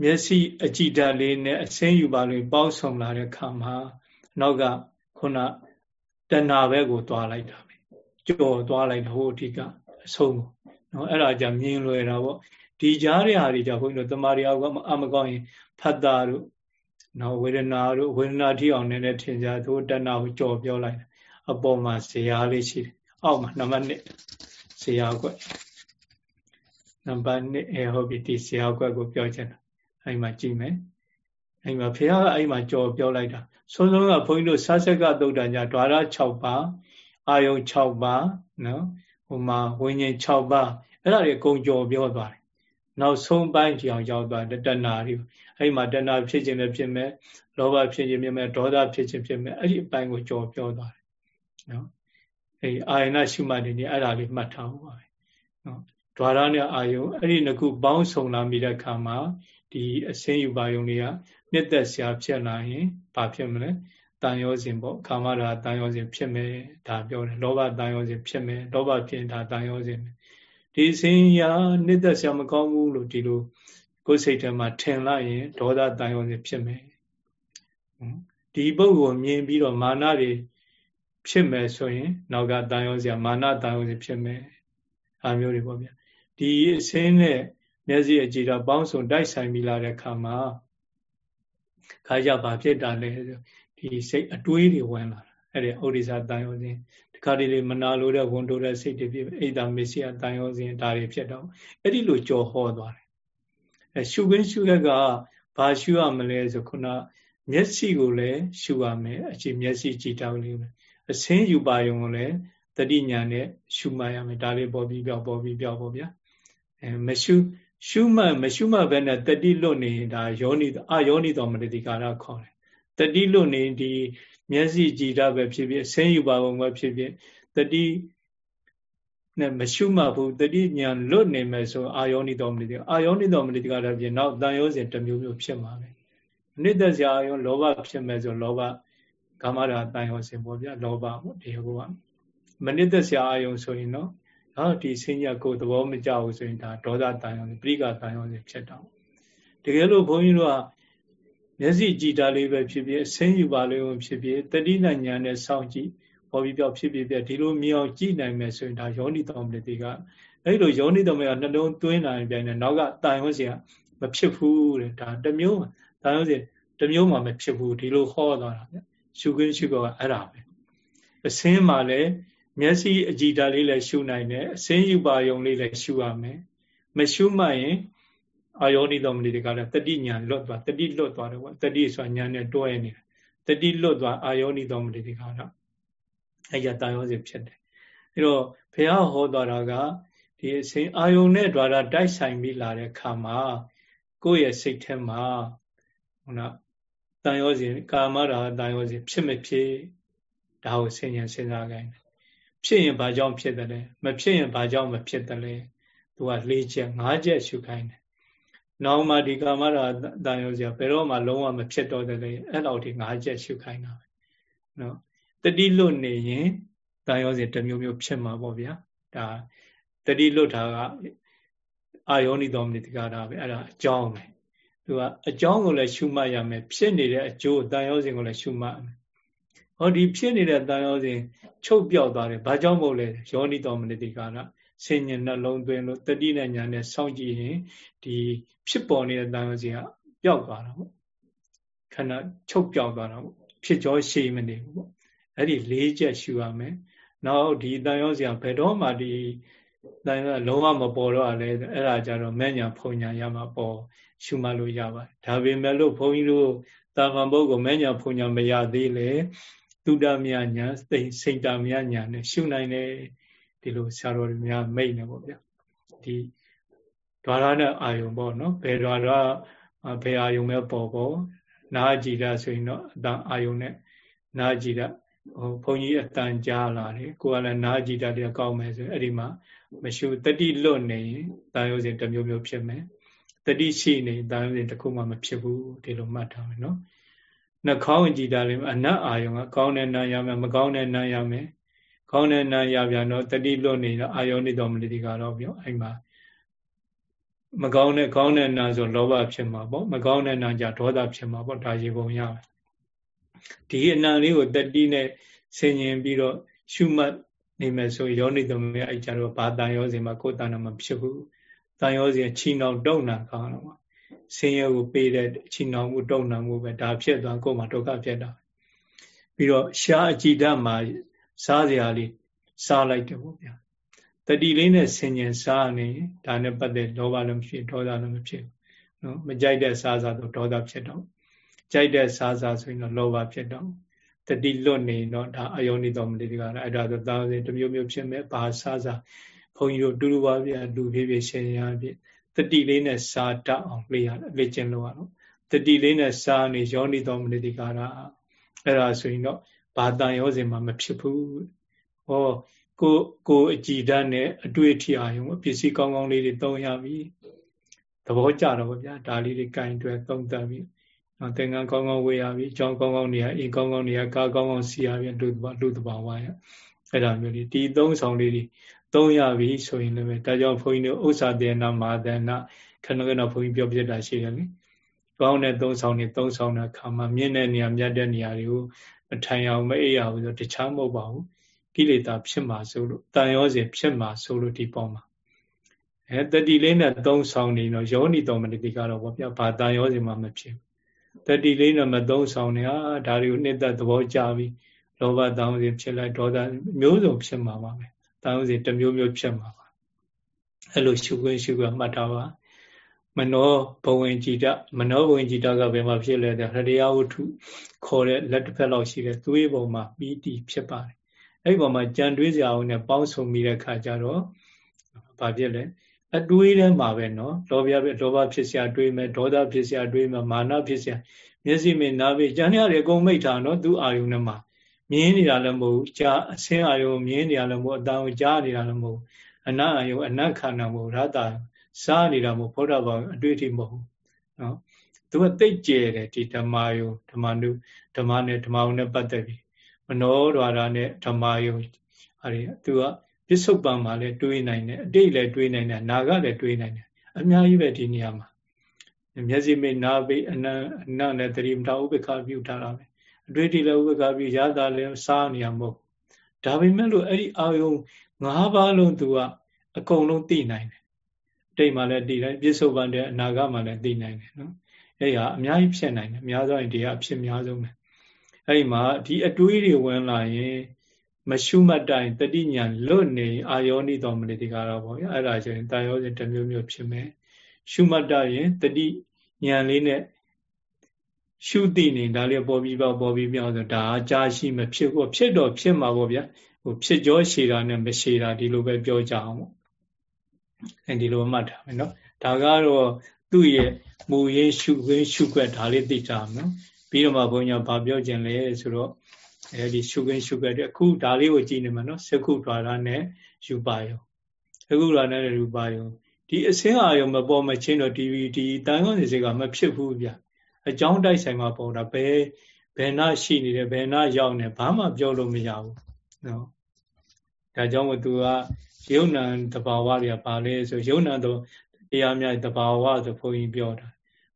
မျက်စိအကြည်ဓာတ်လေးနဲ့အစင်းယူပါလို့ပေါင်းဆောင်လာတဲ့ခါမှာနောက်ကခုနတဏှာဘက်ကိုသွားလိုက်တာပဲကြော်သွားလိုက်ဟိုအဓိက အဆုံးကိုနော်အဲ့ဒါကြမြင်လွယ်တာပေါ့ဒီကြားရဟာတွေကြဘုန်းကြီးတို့တမာရီအောင်ကအမကောင်းရင်ဖတ်တာတို့နော်ဝေဒနာတို့ဝေဒနာထိအောင်နည်းနည်းထင်ကြသို့တဏှာကိုကြော်ပြောလိုက်အပေါ်မှာဇေယျလေးရှိတယ်အောက်မှာနံပါတ်1ဇေယျကွက်နံပါတ်1အဲဟုတ်ပြီဒီဇေယျကွက်ကိုပြောချင်တာအဲ့မှာကြည့်မယ်အဲ့မှာဘုရားကအဲ့မှာကြော်ပြောလိုက်တာဆုံးဆုံးကဘုန်းကြီးတို့ဆာဆက်ကတုတ်တန်ကြဓာရ6ပါအာယုံ6ပါနော် ဟိုမှာဝိညာဉ်6ပါးအဲ့ဒါတွေအကုန်ကြော်ပြောသွားတယ်နောက်ဆုံးပိုင်းကြောင်ရောက်သွားတယ်တဏှာတွေအဲ့မှာတဏှာဖြစ်ခြင်းလည်းဖြစ်မယ်လောဘဖြစ်ခြင်းဖြစ်မယ်ဒေါသဖြစ်ခြင်းဖြစ်မယ်အဲ့ဒီအပိုင်းကိုကြော်ပြောသွားတယ်နော်အဲ့အာယနာရှုမှတ်နေနေအဲ့ဒါလေးမှတ်ထားဖို့ပါပဲနော်ဓာရနဲ့အာယုံအဲ့ဒီနှစ်ခုပေါင်းစုံလာမိတဲ့အခါမှာဒီအစင်းယူပါယုံတွေကနှစ်သက်စရာဖြစ်လာရင်ဘာဖြစ်မလဲ တန်ရောစဉ်ပေါ့ကာမရာတန်ရောစဉ်ဖြစ်မယ်ဒါပြောတယ်လောဘတန်ရောစဉ်ဖြစ်မယ်လောဘဖြစ်ရင်ဒါတန်ရောစဉ်ဒီစင်းရနှစ်သက်စရာမကောင်းဘူးလို့ဒီလိုကိုယ်စိတ်ထဲမှာထင်လိုက်ရင်ဒေါသတန်ရောစဉ်ဖြစ်မယ်ဒီပုဂ္ဂိုလ်မြင်ပြီးတော့မာနတွေဖြစ်မယ်ဆိုရင် နောက်ကတန်ရောစရာမာနတန်ရောစဉ်ဖြစ်မယ်အားမျိုးတွေပေါ့ဗျာဒီအစင်းနဲ့မျက်စိအကြည့်တော့ပေါင်းစုံတိုက်ဆိုင်မိလာတဲ့ခါမှာခါကြဘာဖြစ်တာလဲ ဒီစိတ်အတွေးတွေဝင်လာတာအဲ့ဒီဩရိစာတန်ရောစဉ်ဒီခါဒီလေးမနာလိုတဲ့ဝန်တိုတဲ့စိတ်တွေဖြစ်အိဒါမေစီယတန်ရောစဉ်ဒါတွေဖြစ်တော့အဲ့ဒီလိုကြော်ဟောသွားတယ်အဲရှုခင်းရှုရက်ကဘာရှုရမလဲဆိုခုနမျက်စိကိုလည်းရှုရမယ်အချိန်မျက်စိကြည့်တောင်းလေးအစင်းယူပါယုံကိုလည်းတတိညာနဲ့ရှုမှတ်ရမယ်ဒါလေးပေါ်ပြီးပြောက်ပေါ်ပြီးပြောက်ပေါ့ဗျာအဲမရှုရှုမှတ်မရှုမှတ်ဘဲနဲ့တတိလွတ်နေဒါယောနိအာယောနိတော်မတတိကာရခေါ်တယ် တတိလွတ်နေဒီမျက်စိကြည်တာပဲဖြစ်ဖြစ်ဆင်းယူပါဘုံပဲဖြစ်ဖြစ်တတိနဲ့မရှုမှတ်ဘူးတတိညာလွတ်နေမယ်ဆိုအာယောနိတော်မတတိအာယောနိတော်မတတိကာရဖြစ်နောက်တန်ရောစဉ်တစ်မျိုးမျိုးဖြစ်မှာပဲအနိတ္တဇာယောလောဘဖြစ်မယ်ဆိုလောဘကာမရာတန်ရောစဉ်ပေါ့ဗျာလောဘပေါ့ဒီဟိုကမနစ်သက်စရာအာယုံဆိုရင်တော့ဟာဒီဆင်းရဲကိုသဘောမကျဘူးဆိုရင်ဒါဒေါသတန်ရောပရိကတန်ရောဖြစ်တော့တကယ်လို့ဘုန်းကြီးတို့က မျက်စိကြည်တာလေးပဲဖြစ်ဖြစ်ဆင်းယူပါလေးဝင်ဖြစ်ဖြစ်တတိနဲ့ညာနဲ့စောင့်ကြည့်ဘောပြီးပြောက်ဖြစ်ဖြစ်ပြဒီလိုမြင်အောင်ကြည့်နိုင်မယ်ဆိုရင်ဒါယောနိတော်မလတိကအဲ့လိုယောနိတော်မလကနှလုံးသွင်းနိုင်ပြန်တယ်နောက်ကတန်ရောစရာမဖြစ်ဘူးတဲ့ဒါတမျိုးတန်ရောစရာတမျိုးမှမဖြစ်ဘူးဒီလိုဟောသွားတာဗျရှုခင်းရှုကောအဲ့ဒါပဲအစင်းမှလည်းမျက်စိအကြည်ဓာတ်လေးလည်းရှုနိုင်တယ်အစင်းယူပါယုံလေးလည်းရှုရမယ်မရှုမှရင် အာယောနိတော်မဏိတွေကလည်းတတိညာလွတ်သွားတတိလွတ်သွားတယ်ကွာတတိဆိုညာနဲ့တွဲနေတယ်တတိလွတ်သွားအာယောနိတော်မဏိတွေကတော့အဲ့ရတာယောစီဖြစ်တယ်အဲ့တော့ဘုရားဟောသွားတာကဒီအစဉ်အာယုန်နဲ့ဓာရတိုက်ဆိုင်ပြီးလာတဲ့ခါမှာကိုယ့်ရဲ့စိတ်ထဲမှာဟိုနတန်ရောစဉ်ကာမရာတန်ရောစဉ်ဖြစ်မဖြစ်ဒါကိုစဉ်းဉဏ်စဉ်းစားကြတယ်ဖြစ်ရင်ဘာကြောင့်ဖြစ်တယ်လဲမဖြစ်ရင်ဘာကြောင့်မဖြစ်တယ်လဲသူက၄ချက်၅ချက်ရှုခိုင်းတယ် နောက်မှဒီကာမရာတန်ရောစရာဘယ်တော့မှလုံးဝမဖြစ်တော့တယ်လေအဲ့လောက်ဒီ၅ချက်ရှုခိုင်းတာပဲနော်တတိလွတ်နေရင်တန်ရောစရာတစ်မျိုးမျိုးဖြစ်မှာပေါ့ဗျာဒါတတိလွတ်တာကအာယောနိတော်မနိတကာတာပဲအဲ့ဒါအကြောင်းပဲသူကအကြောင်းကိုလည်းရှုမှတ်ရမယ်ဖြစ်နေတဲ့အကျိုးတန်ရောစဉ်ကိုလည်းရှုမှတ်မယ်ဟောဒီဖြစ်နေတဲ့တန်ရောစဉ်ချုပ်ပြောက်သွားတယ်ဘာကြောင့်မို့လဲယောနိတော်မနိတိကာ ရဆင်ញနှလုံးသွင်းလို့တတိနဲ့ညာနဲ့စောင့်ကြည့်ရင်ဒီဖြစ်ပေါ်နေတဲ့တန်ရောစဉ်ကပျောက်သွားတာပေါ့ခဏချုပ်ပြောက်သွားတာပေါ့ဖြစ်ကြောရှိမနေဘူးပေါ့အဲ့ဒီလေးချက်ရှုရမယ်နောက်ဒီတန်ရောစဉ်ဘယ်တော့မှဒီတန်ရောလုံးဝမပေါ်တော့လဲအဲ့ဒါကြတော့မဲ့ညာဖုံညာရမှာပေါ်ရှုမှတ်လို့ရပါတယ်ဒါပေမဲ့လို့ဘုန်းကြီးတို့တာမန်ပုဂ္ဂိုလ်မဲ့ညာဖုံညာမရသေးလေသုဒ္ဓမြညာစိတ်စိတ်တမြညာနဲ့ရှုနိုင်တယ် ဒီလိုဆရာတော်တွေများမိတ်နေပေါ့ဗျာဒီဓာရနဲ့အာယုံပေါ့နော်ဘယ်ဓာရဘယ်အာယုံပဲပေါ်ပေါ်နာကြည်တာဆိုရင်တော့အတန်အာယုံနဲ့နာကြည်တာဟိုဘုန်းကြီးအတန်ကြားလာတယ်ကိုကလည်းနာကြည်တာတည်းကောင်းမယ်ဆိုအဲ့ဒီမှာမရှုတတိလွတ်နေရင်တာယောစဉ်တစ်မျိုးမျိုးဖြစ်မယ်တတိရှိနေတာယောစဉ်တစ်ခုမှမဖြစ်ဘူးဒီလိုမှတ်ထားမယ်နော်နှာခေါင်းကြည်တာလည်းအနတ်အာယုံကကောင်းတဲ့နာရမယ်မကောင်းတဲ့နာရမယ် ကောင်းတဲ့နာရပြန်တော့တတိလွတ်နေတော့အာယုံနေတော်မတိကတော့ပြောအဲ့မှာမကောင်းတဲ့ကောင်းတဲ့နာဆိုလောဘဖြစ်မှာပေါ့မကောင်းတဲ့နာကြဒေါသဖြစ်မှာပေါ့ဒါရေပုံရမယ်ဒီအနံလေးကိုတတိနဲ့ဆင်ញင်ပြီးတော့ရှုမှတ်နေမယ်ဆိုယောနိသမယအဲ့ကြတော့ဘာတန်ရောစဉ်မှာကိုယ်တန်တော့မဖြစ်ဘူးတန်ရောစဉ်ချီနှောင်တုံနာကောင်းတော့ဆင်းရဲကိုပေးတဲ့ချီနှောင်မှုတုံနာမှုပဲဒါဖြစ်သွားကိုယ်မှာဒုက္ခဖြစ်တာပြီးတော့ရှားအကြည်ဓာတ်မှာ စားစရာလေးစားလိုက်တယ်ပေါ့ဗျာတတိလေးနဲ့ဆင်ញင်စားနေဒါနဲ့ပတ်သက်လောဘလည်းမဖြစ်ဒေါသလည်းမဖြစ်နော်မကြိုက်တဲ့စားစားတော့ဒေါသဖြစ်တော့ကြိုက်တဲ့စားစားဆိုရင်တော့လောဘဖြစ်တော့တတိလွတ်နေတော့ဒါအယောနိတော်မလေးတွေကအဲ့ဒါဆိုသာစဉ်တစ်မျိုးမျိုးဖြစ်မဲ့ဘာစားစားဘုန်းကြီးတို့တူတူပါဗျာလူဖြည်းဖြည်းရှင်ရပြည့်တတိလေးနဲ့စားတတ်အောင်လေ့ရလေ့ကျင့်လို့ရတော့တတိလေးနဲ့စားနေယောနိတော်မလေးတွေကအဲ့ဒါဆိုရင်တော့ ဘာတန်ရောစဉ်မှာမဖြစ်ဘူးဟောကိုကိုအကြည်ဓာတ်နဲ့အတွေ့အထိအာယုံပစ္စည်းကောင်းကောင်းလေးတွေသုံးရပြီသဘောကျတော့ဗျာဒါလေးတွေကင်တွယ်သုံးသပ်ပြီးနော်သင်္ကန်းကောင်းကောင်းဝေရပြီအကြောင်းကောင်းကောင်းနေရအိမ်ကောင်းကောင်းနေရကားကောင်းကောင်းစီရပြီလူလူတဘာဝရအဲ့ဒါမျိုးလေးဒီသုံးဆောင်လေးတွေသုံးရပြီဆိုရင်လည်းဒါကြောင့်ဘုန်းကြီးတို့ဥစ္စာတေနာမာဒနာခဏခဏဘုန်းကြီးပြောပြတာရှိတယ်လေကောင်းတဲ့သုံးဆောင်နေသုံးဆောင်တဲ့ခါမှာမြင့်တဲ့နေရာမြတ်တဲ့နေရာတွေကို မထိုင်အောင်မအိပ်ရဘူးဆိုတခြားမဟုတ်ပါဘူးကိလေသာဖြစ်မှာဆိုလို့တန်ရောစဉ်ဖြစ်မှာဆိုလို့ဒီပေါ်မှာအဲတတိလေးနဲ့သုံးဆောင်နေတော့ယောနီတော်မတိကတော့ဗောပြဘာတန်ရောစဉ်မှာမဖြစ်တတိလေးနဲ့မသုံးဆောင်နေအာဒါတွေကိုနှစ်သက်သဘောကြပြီလောဘတောင်းစဉ်ဖြစ်လိုက်ဒေါသမျိုးစုံဖြစ်မှာပါပဲတောင်းစဉ်တစ်မျိုးမျိုးဖြစ်မှာပါအဲ့လိုရှုခွင့်ရှုခွင့်မှတ်ထားပါ မနောဘဝင်ကြည်တမနောဘဝင်ကြည်တကဘယ်မှာဖြစ်လဲတဲ့ဟရိယဝတ္ထုခေါ်တဲ့လက်တစ်ဖက်လောက်ရှိတဲ့သွေးပုံမှာပီတိဖြစ်ပါတယ်။အဲ့ဒီပုံမှာကြံတွေးစရာအောင်နဲ့ပေါင်းစုံမိတဲ့ခါကျတော့ဘာဖြစ်လဲအတွေးထဲမှာပဲနော်လောဘပဲလောဘဖြစ်စရာတွေးမယ်ဒေါသဖြစ်စရာတွေးမယ်မာနဖြစ်စရာမျက်စိမင်းနားပဲကြံရတယ်အကုန်မိတ်တာနော်သူ့အာယုန်နဲ့မှာမြင်နေတာလည်းမဟုတ်ကြားအဆင်းအာယုန်မြင်နေတာလည်းမဟုတ်အတန်ကိုကြားနေတာလည်းမဟုတ်အနတ်အာယုန်အနတ်ခန္ဓာမဟုတ်ရတာ စားနေတာမို့ဗုဒ္ဓဘာအတွေ့အထိမဟုတ်ဘူးနော်သူကသိကျယ်တယ်ဒီဓမ္မယုံဓမ္မနုဓမ္မနဲ့ဓမ္မုံနဲ့ပတ်သက်ပြီးမနောဒွါရနဲ့ဓမ္မယုံအဲဒီသူကပစ္စုပန်မှာလည်းတွေးနိုင်တယ်အတိတ်လည်းတွေးနိုင်တယ်နာကလည်းတွေးနိုင်တယ်အများကြီးပဲဒီနေရာမှာမျက်စိမေနာဘေးအနံအနံနဲ့တတိမတာဥပ္ပခါပြုထားတာပဲအတွေ့အထိလည်းဥပ္ပခါပြုရတာလည်းစားနေရမဟုတ်ဒါပေမဲ့လို့အဲ့ဒီအာယုံ၅ပါးလုံးသူကအကုန်လုံးသိနိုင်တယ် တိတ်မှာလည်းသိတယ်ပစ္စုပန်တဲ့အနာဂတ်မှာလည်းသိနိုင်တယ်နော်အဲ့ဒီဟာအများကြီးဖြစ်နိုင်တယ်အများဆုံးဒီဟာဖြစ်များဆုံးပဲအဲ့ဒီမှာဒီအတွေးတွေဝင်လာရင်မရှုမှတ်တိုင်တတိညာလွတ်နေအာယောနိတော်မနိတိကတော့ဗောဗျာအဲ့ဒါဆိုရင်တာယောစဉ်တစ်မျိုးမျိုးဖြစ်မယ်ရှုမှတ်တရင်တတိညာလေးနဲ့ရှုသိနေဒါလေးပေါ်ပြီးပေါ့ပေါ်ပြီးပြောင်းဆိုဒါအကြာရှိမဖြစ်ဘူးဖြစ်တော့ဖြစ်မှာပေါ့ဗျာဟိုဖြစ်ကြောရှည်တာနဲ့မရှည်တာဒီလိုပဲပြောကြအောင်ပေါ့ အဲဒီလိုမှတ်ထားမယ်နော်ဒါကတော့သူ့ရဲ့မူရင်းရှုခွင်းရှုခွက်ဒါလေးသိကြအောင်နော်ပြီးတော့မှဘုန်းကြီးကဘာပြောခြင်းလဲဆိုတော့အဲဒီရှုခွင်းရှုခွက်တဲ့အခုဒါလေးကိုကြည့်နေမှာနော်စကုထွာရနဲ့ယူပါယောစကုထွာရနဲ့ယူပါယောဒီအစင်းအာယုံမပေါ်မချင်းတော့ဒီဒီတန်ရုံးစီကမဖြစ်ဘူးဗျအကြောင်းတိုက်ဆိုင်မှာပေါ်တာဘယ်ဘယ်နာရှိနေတယ်ဘယ်နာရောက်နေဘာမှပြောလို့မရဘူးနော် ဒါကြောင့်မို့သူကယုံနံတဘာဝတွေကပါလဲဆိုယုံနံတော့တရားများတဘာဝဆိုဘုန်းကြီးပြောတာ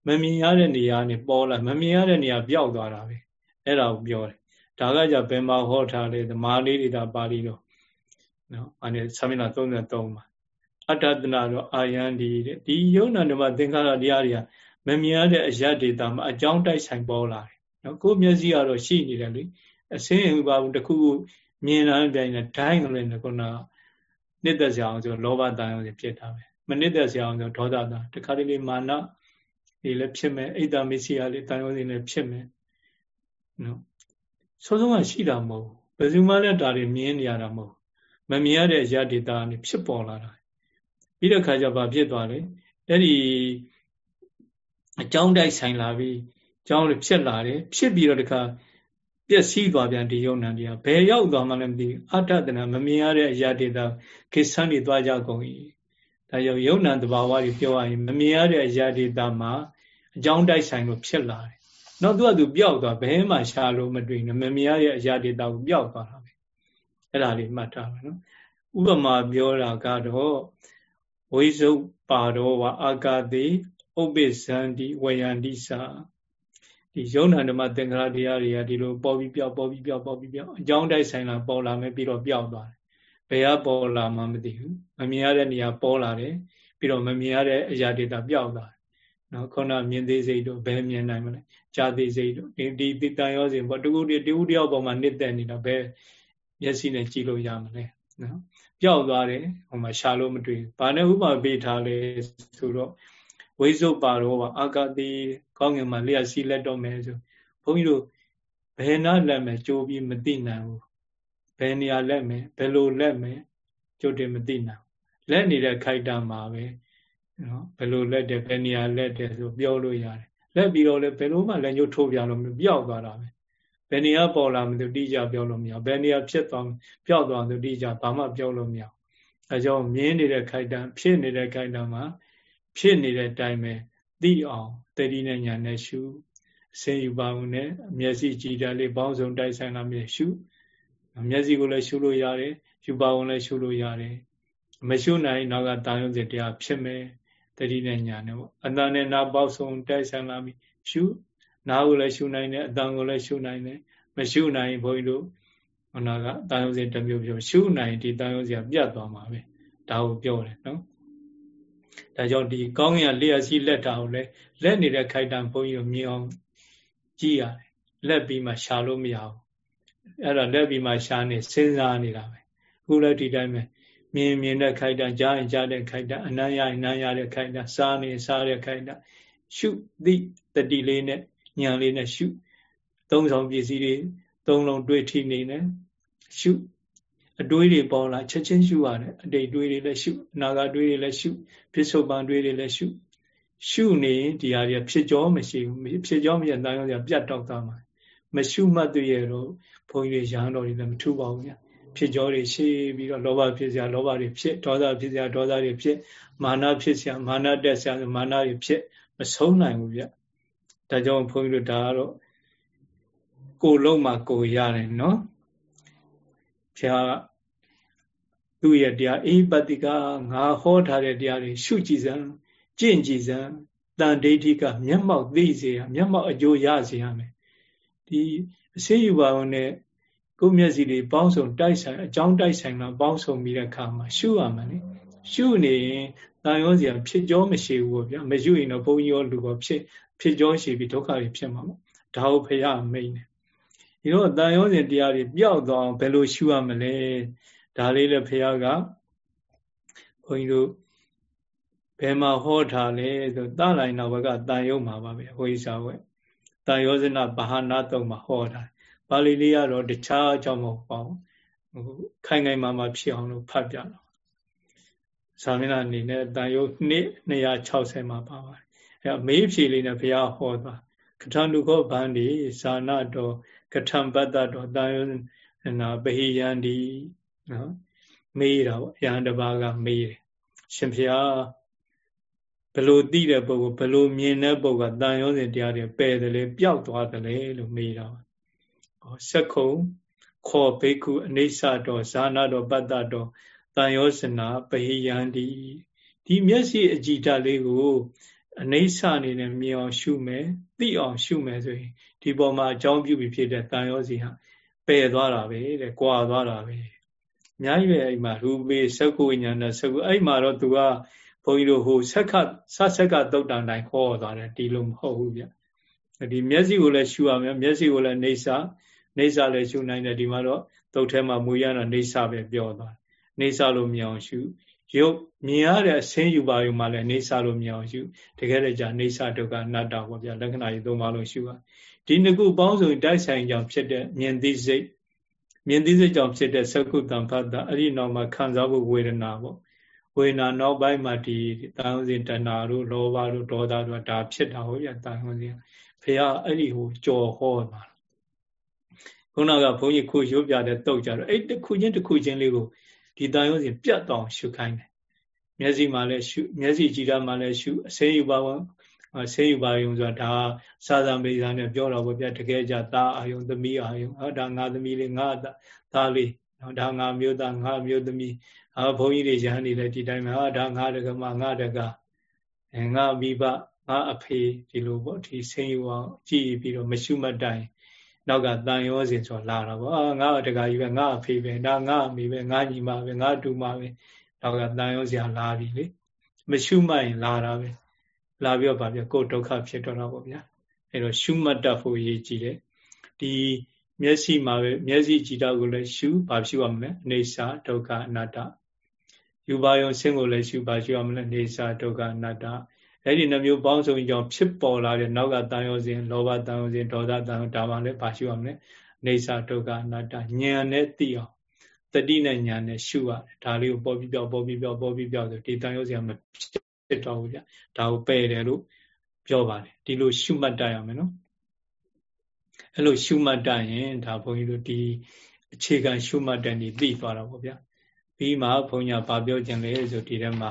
မမြင်ရတဲ့နေရာနေပေါ်လာမမြင်ရတဲ့နေရာပျောက်သွားတာပဲအဲ့ဒါကိုပြောတယ်ဒါကကြဘယ်မှာဟောထားလဲသမာလေးတွေဒါပါဠိတော်နော်အဲ့ဒါသမဏ33မှာအတ္တတနာတော့အာယံဒီတဲ့ဒီယုံနာဓမ္မသင်္ခါရတရားတွေကမမြင်ရတဲ့အရာဒေတာမှာအကြောင်းတိုက်ဆိုင်ပေါ်လာတယ်နော်ကိုယ်မျက်စိကတော့ရှိနေတယ်လေအစင်းဥပါဘူးတခုခု မြင်လာတဲ့ပြိုင်နဲ့ဒိုင်းကလေးနဲ့ခုနနှစ်သက်စရာအောင်ဆိုလောဘတန်အောင်ဖြစ်တာပဲမနှစ်သက်စရာအောင်ဆိုဒေါသတန်တခါတလေမာနဒီလည်းဖြစ်မယ်အိတ်တမစ္စည်းလေးတန်ရုံးစီလည်းဖြစ်မယ်နော်စိုးဆုံးကရှိတာမဟုတ်ဘယ်သူမှလည်းဒါတွေမြင်နေရတာမဟုတ်မမြင်ရတဲ့အရာဒေတာကနေဖြစ်ပေါ်လာတာပြီးတဲ့ခါကျဘာဖြစ်သွားလဲအဲ့ဒီအကြောင်းတိုက်ဆိုင်လာပြီးအကြောင်းတွေဖြစ်လာတယ်ဖြစ်ပြီးတော့တခါ ပျက်စီးသွားပြန်ဒီယုံနံတရားဘယ်ရောက်သွားမှလည်းမသိဘူးအတ္တတနာမမြင်ရတဲ့အရာဒေတာကိစ္စန်းတွေသွားကြကုန်၏ဒါကြောင့်ယုံနံတဘာဝတွေပြောရရင်မမြင်ရတဲ့အရာဒေတာမှာအကြောင်းတိုက်ဆိုင်လို့ဖြစ်လာတယ်နောက်သူကသူပျောက်သွားဘယ်မှရှာလို့မတွေ့ဘူးမမြင်ရတဲ့အရာဒေတာကိုပျောက်သွားတာပဲအဲ့ဒါလေးမှတ်ထားပါနော်ဥပမာပြောတာကတော့ဝိဇုပါတော်ဝအာကာတိဥပ္ပဇန္တိဝယန္တိစာ ဒီယုံနာဓမ္မသင်္ခါရတရားတွေကဒီလိုပေါ်ပြီးပြောက်ပေါ်ပြီးပြောက်ပေါ်ပြီးပြောက်အကြောင်းတိုက်ဆိုင်လာပေါ်လာမယ်ပြီးတော့ပြောက်သွားတယ်ဘယ်ကပေါ်လာမှမသိဘူးမမြင်ရတဲ့နေရာပေါ်လာတယ်ပြီးတော့မမြင်ရတဲ့အရာဒေတာပြောက်သွားတယ်နော်ခုနမြင်သေးစိတ်တို့ဘယ်မြင်နိုင်မလဲကြားသေးစိတ်တို့ဒီဒီတန်ရောစဉ်ပေါ့တကူတည်းတကူတယောက်ပေါ်မှာနှစ်သက်နေတာဘယ်မျက်စိနဲ့ကြည့်လို့ရမလဲနော်ပျောက်သွားတယ်ဟိုမှာရှာလို့မတွေ့ဘူးဘာနဲ့ဥပမာပေးထားလဲဆိုတော့ ဝိဇုပါရောအာကတိကောင်းငင်မှာလျှက်စီးလက်တော့မယ်ဆိုဘုန်းကြီးတို့ဘယ်နာလက်မယ်ကြိုးပြီးမသိနိုင်ဘူးဘယ်နေရာလက်မယ်ဘယ်လိုလက်မယ်ကြိုးတင်မသိနိုင်လက်နေတဲ့ခိုက်တာမှာပဲနော်ဘယ်လိုလက်တယ်ဘယ်နေရာလက်တယ်ဆိုပြောလို့ရတယ်လက်ပြီးတော့လည်းဘယ်လိုမှလက်ညှိုးထိုးပြလို့မပြောက်သွားတာပဲဘယ်နေရာပေါ်လာမှသူတိကျပြောလို့မရဘယ်နေရာဖြစ်သွားပျောက်သွားသူတိကျဘာမှပြောလို့မရအဲကြောင့်မြင်နေတဲ့ခိုက်တံဖြစ်နေတဲ့ခိုက်တံမှာ ဖြစ်နေတဲ့အတိုင်းပဲသိအောင်တတိနဲ့ညာနဲ့ရှုအစင်ယူပါဦးနဲ့မျက်စိကြည်တာလေးပေါင်းစုံတိုက်ဆိုင်လာမြဲရှုမျက်စိကိုလည်းရှုလို့ရတယ်ယူပါဦးလည်းရှုလို့ရတယ်မရှုနိုင်နောက်ကတာယုံစတရားဖြစ်မယ်တတိနဲ့ညာနဲ့ပေါ့အတန်နဲ့နာပေါက်စုံတိုက်ဆိုင်လာပြီရှုနားကိုလည်းရှုနိုင်တယ်အတန်ကိုလည်းရှုနိုင်တယ်မရှုနိုင်ဘုန်းကြီးတို့ဟောနာကတာယုံစတစ်မျိုးပြောရှုနိုင်ဒီတာယုံစပြတ်သွားမှာပဲဒါကိုပြောတယ်နော် ဒါကြောင့်ဒီကောင်းကင်ကလျှက်စီးလက်တာကိုလည်းလက်နေတဲ့ခိုက်တံဘုန်းကြီးကိုမြင်အောင်ကြည့်ရတယ်လက်ပြီးမှရှာလို့မရဘူးအဲ့ဒါလက်ပြီးမှရှာနေစဉ်းစားနေတာပဲအခုလည်းဒီတိုင်းပဲမြင်မြင်တဲ့ခိုက်တံကြားရင်ကြားတဲ့ခိုက်တံအနမ်းရရင်နမ်းရတဲ့ခိုက်တံစားနေစားတဲ့ခိုက်တံရှုသည့်တတိလေးနဲ့ဉာဏ်လေးနဲ့ရှုသုံးဆောင်ပစ္စည်းတွေသုံးလုံးတွေးထိနေတယ်ရှု အတွေးတွေပေါ်လာချက်ချင်းရှုရတယ်အတိတ်တွေးတွေလည်းရှုအနာဂတ်တွေးတွေလည်းရှုပြစ္ဆုတ်ပံတွေးတွေလည်းရှုရှုနေရင်ဒီဟာတွေဖြစ်ကြောမရှိဘူးဖြစ်ကြောမရှိတဲ့တန်ရုံးပြတ်တော့သွားမှာမရှုမှတ်တွေ့ရတော့ဘုန်းကြီးရဟန်းတော်တွေလည်းမထူပါဘူးဗျာဖြစ်ကြောတွေရှိပြီးတော့လောဘဖြစ်စရာလောဘတွေဖြစ်ဒေါသဖြစ်စရာဒေါသတွေဖြစ်မာနဖြစ်စရာမာနတက်စရာမာနတွေဖြစ်မဆုံးနိုင်ဘူးဗျဒါကြောင့်ဘုန်းကြီးတို့ဒါကတော့ကိုလုံးမှာကိုရတယ်နော်ဘုရား သူ့ရဲ့တရားအိပတိကငါဟောထားတဲ့တရားတွေရှုကြည်စံကြင့်ကြည်စံတန်ဒိဋ္ဌိကမျက်မှောက်သိစေရမျက်မှောက်အကျိုးရစေရမယ်ဒီအစေယူပါအောင်နဲ့ကိုယ်မျက်စိတွေပေါင်းစုံတိုက်ဆိုင်အကြောင်းတိုက်ဆိုင်လာပေါင်းစုံပြီးတဲ့အခါမှာရှုရမှာလေရှုနေရင်တန်ရောစရာဖြစ်ကြောမရှိဘူးပေါ့ဗျာမရှုရင်တော့ဘုန်းကြီးရောလူရောဖြစ်ဖြစ်ကြောရှိပြီးဒုက္ခတွေဖြစ်မှာပေါ့ဒါဟုတ်ဖရာမိတ်နေဒီတော့တန်ရောစဉ်တရားတွေပျောက်သွားအောင်ဘယ်လိုရှုရမလဲ ဒါလေးလည်းဖရာကဘုန်းကြီးတို့ဘယ်မှာဟောထားလဲဆိုတလိုင်နာဘကတန်ယုံမှာပါပဲဟိုဣစာဝဲတန်ယောဇနဘာဟာနာတုံမှာဟောတာပါဠိလေးကတော့တခြားအကြောင်းမဟုတ်ပါဘူးဟိုခိုင်ခိုင်မာမာဖြစ်အောင်လို့ဖတ်ပြတော့သာမဏေအနေနဲ့တန်ယုံနှစ်260မှာပါပါတယ်အဲမေးဖြေလေးနဲ့ဘုရားဟောသွားကထန္တုခောဗန္ဒီဇာနာတော်ကထံပတ္တတော်တန်ယုံနာပဟိယန္ဒီ နော်မေးတာပေါ့ယဟန်တပါးကမေးတယ်ရှင်ဖျားဘလို့သိတဲ့ပုဂ္ဂိုလ်ဘလို့မြင်တဲ့ပုဂ္ဂိုလ်ကတန်ရောစဉ်တရားတွေပယ်တယ်လေပျောက်သွားတယ်လေလို့မေးတာပါဟောစက္ခုံခောဘိက္ခုအနိစ္စတော်ဇာနာတော်ပတ္တတော်တန်ရောစနာပဟိယန္တိဒီမျက်စိအကြည်ဓာတ်လေးကိုအနိစ္စအနေနဲ့မြင်အောင်ရှုမယ်သိအောင်ရှုမယ်ဆိုရင်ဒီပေါ်မှာအကြောင်းပြုပြီးဖြစ်တဲ့တန်ရောစီဟာပယ်သွားတာပဲတဲ့ကွာသွားတာပဲ အများကြီးပဲအဲ့မှာရူပေသက္ကုဝိညာဏသက္ကုအဲ့မှာတော့သူကဘုန်းကြီးတို့ဟိုဆက်ခဆဆက်ကတုတ်တန်တိုင်းခေါ်သွားတယ်ဒီလိုမဟုတ်ဘူးဗျဒီမျက်စိကိုလည်းရှုရမယ်မျက်စိကိုလည်းနေစာနေစာလည်းရှုနိုင်တယ်ဒီမှာတော့တုတ်ထဲမှာမူရတော့နေစာပဲပြောသွားတယ်နေစာလို့မြင်အောင်ရှုရုပ်မြင်ရတဲ့အဆင်းယူပါယူမှလည်းနေစာလို့မြင်အောင်ရှုတကယ်လည်းじゃနေစာဒုက္ခအနတ္တပေါ့ဗျလက္ခဏာကြီးသုံးပါလို့ရှုပါဒီနှစ်ခုပေါင်းစုံတိုက်ဆိုင်ကြောင်ဖြစ်တဲ့မြင်သိစိတ် မြင်သိစိတ်ကြောင့်ဖြစ်တဲ့သကုတ္တံဖတ်တာအဲ့ဒီနောက်မှာခံစားဖို့ဝေဒနာပေါ့ဝေဒနာနောက်ပိုင်းမှာဒီတန်ဟောစဉ်တဏှာတို့လောဘတို့ဒေါသတို့ဒါဖြစ်တာဟုတ်ရတန်ဟောစဉ်ဖះအဲ့ဒီဟိုကြော်ဟောမှာခုနကဘုန်းကြီးခုရုပ်ပြတဲ့တုတ်ကြတော့အဲ့တစ်ခုချင်းတစ်ခုချင်းလေးကိုဒီတန်ဟောစဉ်ပြတ်တောင်ရှုခိုင်းတယ်မျက်စိမှာလည်းရှုမျက်စိကြည်တာမှာလည်းရှုအစင်းယူပါဝင် ဆေးယူပါယုံဆိုတာဒါစာသံပိစာနဲ့ပြောတော့ဗောဗျာတကယ်ကြသားအာယုံသမီးအာယုံဟောဒါငါသမီးလေးငါသားလေးနော်ဒါငါမျိုးသားငါမျိုးသမီးအာဘုန်းကြီးတွေရဟန်းတွေလည်းဒီတိုင်းမှာဟာဒါငါတကမငါတကအဲငါမိဘငါအဖေဒီလိုပေါ့ဒီဆင်းယူအောင်ကြည်ပြီးတော့မရှုမတိုင်နောက်ကတန်ရောစဉ်ဆိုလာတော့ဗောအာငါတကကြီးပဲငါအဖေပဲဒါငါအမိပဲငါညီမပဲငါတူမပဲနောက်ကတန်ရောစရာလာပြီလေမရှုမှတ်ရင်လာတာပဲ လာပြီးတော့ဗာပြကိုယ်ဒုက္ခဖြစ်တော့တာပေါ့ဗျာအဲတော့ရှုမှတ်တတ်ဖို့ရည်ကြည်တယ်ဒီမျက်စိမှာပဲမျက်စိကြည်တာကိုလည်းရှုဘာရှုရမလဲအနေစာဒုက္ခအနတ္တယူပါယုံဆင်းကိုလည်းရှုဘာရှုရမလဲနေစာဒုက္ခအနတ္တအဲ့ဒီနှမျိုးပေါင်းစုံကြောင့်ဖြစ်ပေါ်လာတဲ့နောက်ကတန်ရောစဉ်လောဘတန်ရောစဉ်ဒေါသတန်ရောဒါမှလည်းဘာရှုရမလဲနေစာဒုက္ခအနတ္တဉာဏ်နဲ့သိအောင်တတိနဲ့ဉာဏ်နဲ့ရှုရတယ်ဒါလေးကိုပေါ်ပြီးပြောက်ပေါ်ပြီးပြောက်ပေါ်ပြီးပြောက်ဆိုဒီတန်ရောစဉ်မ ဖြစ်တော့ဘူးဗျဒါကိုပယ်တယ်လို့ပြောပါတယ်ဒီလိုရှုမှတ်တတ်ရမယ်နော်အဲ့လိုရှုမှတ်တတ်ရင်ဒါဘုန်းကြီးတို့ဒီအခြေခံရှုမှတ်တဲ့နေသိသွားတော့ဗောဗျာပြီးမှဘုန်းကြီးကပြောခြင်းလဲဆိုဒီထဲမှာ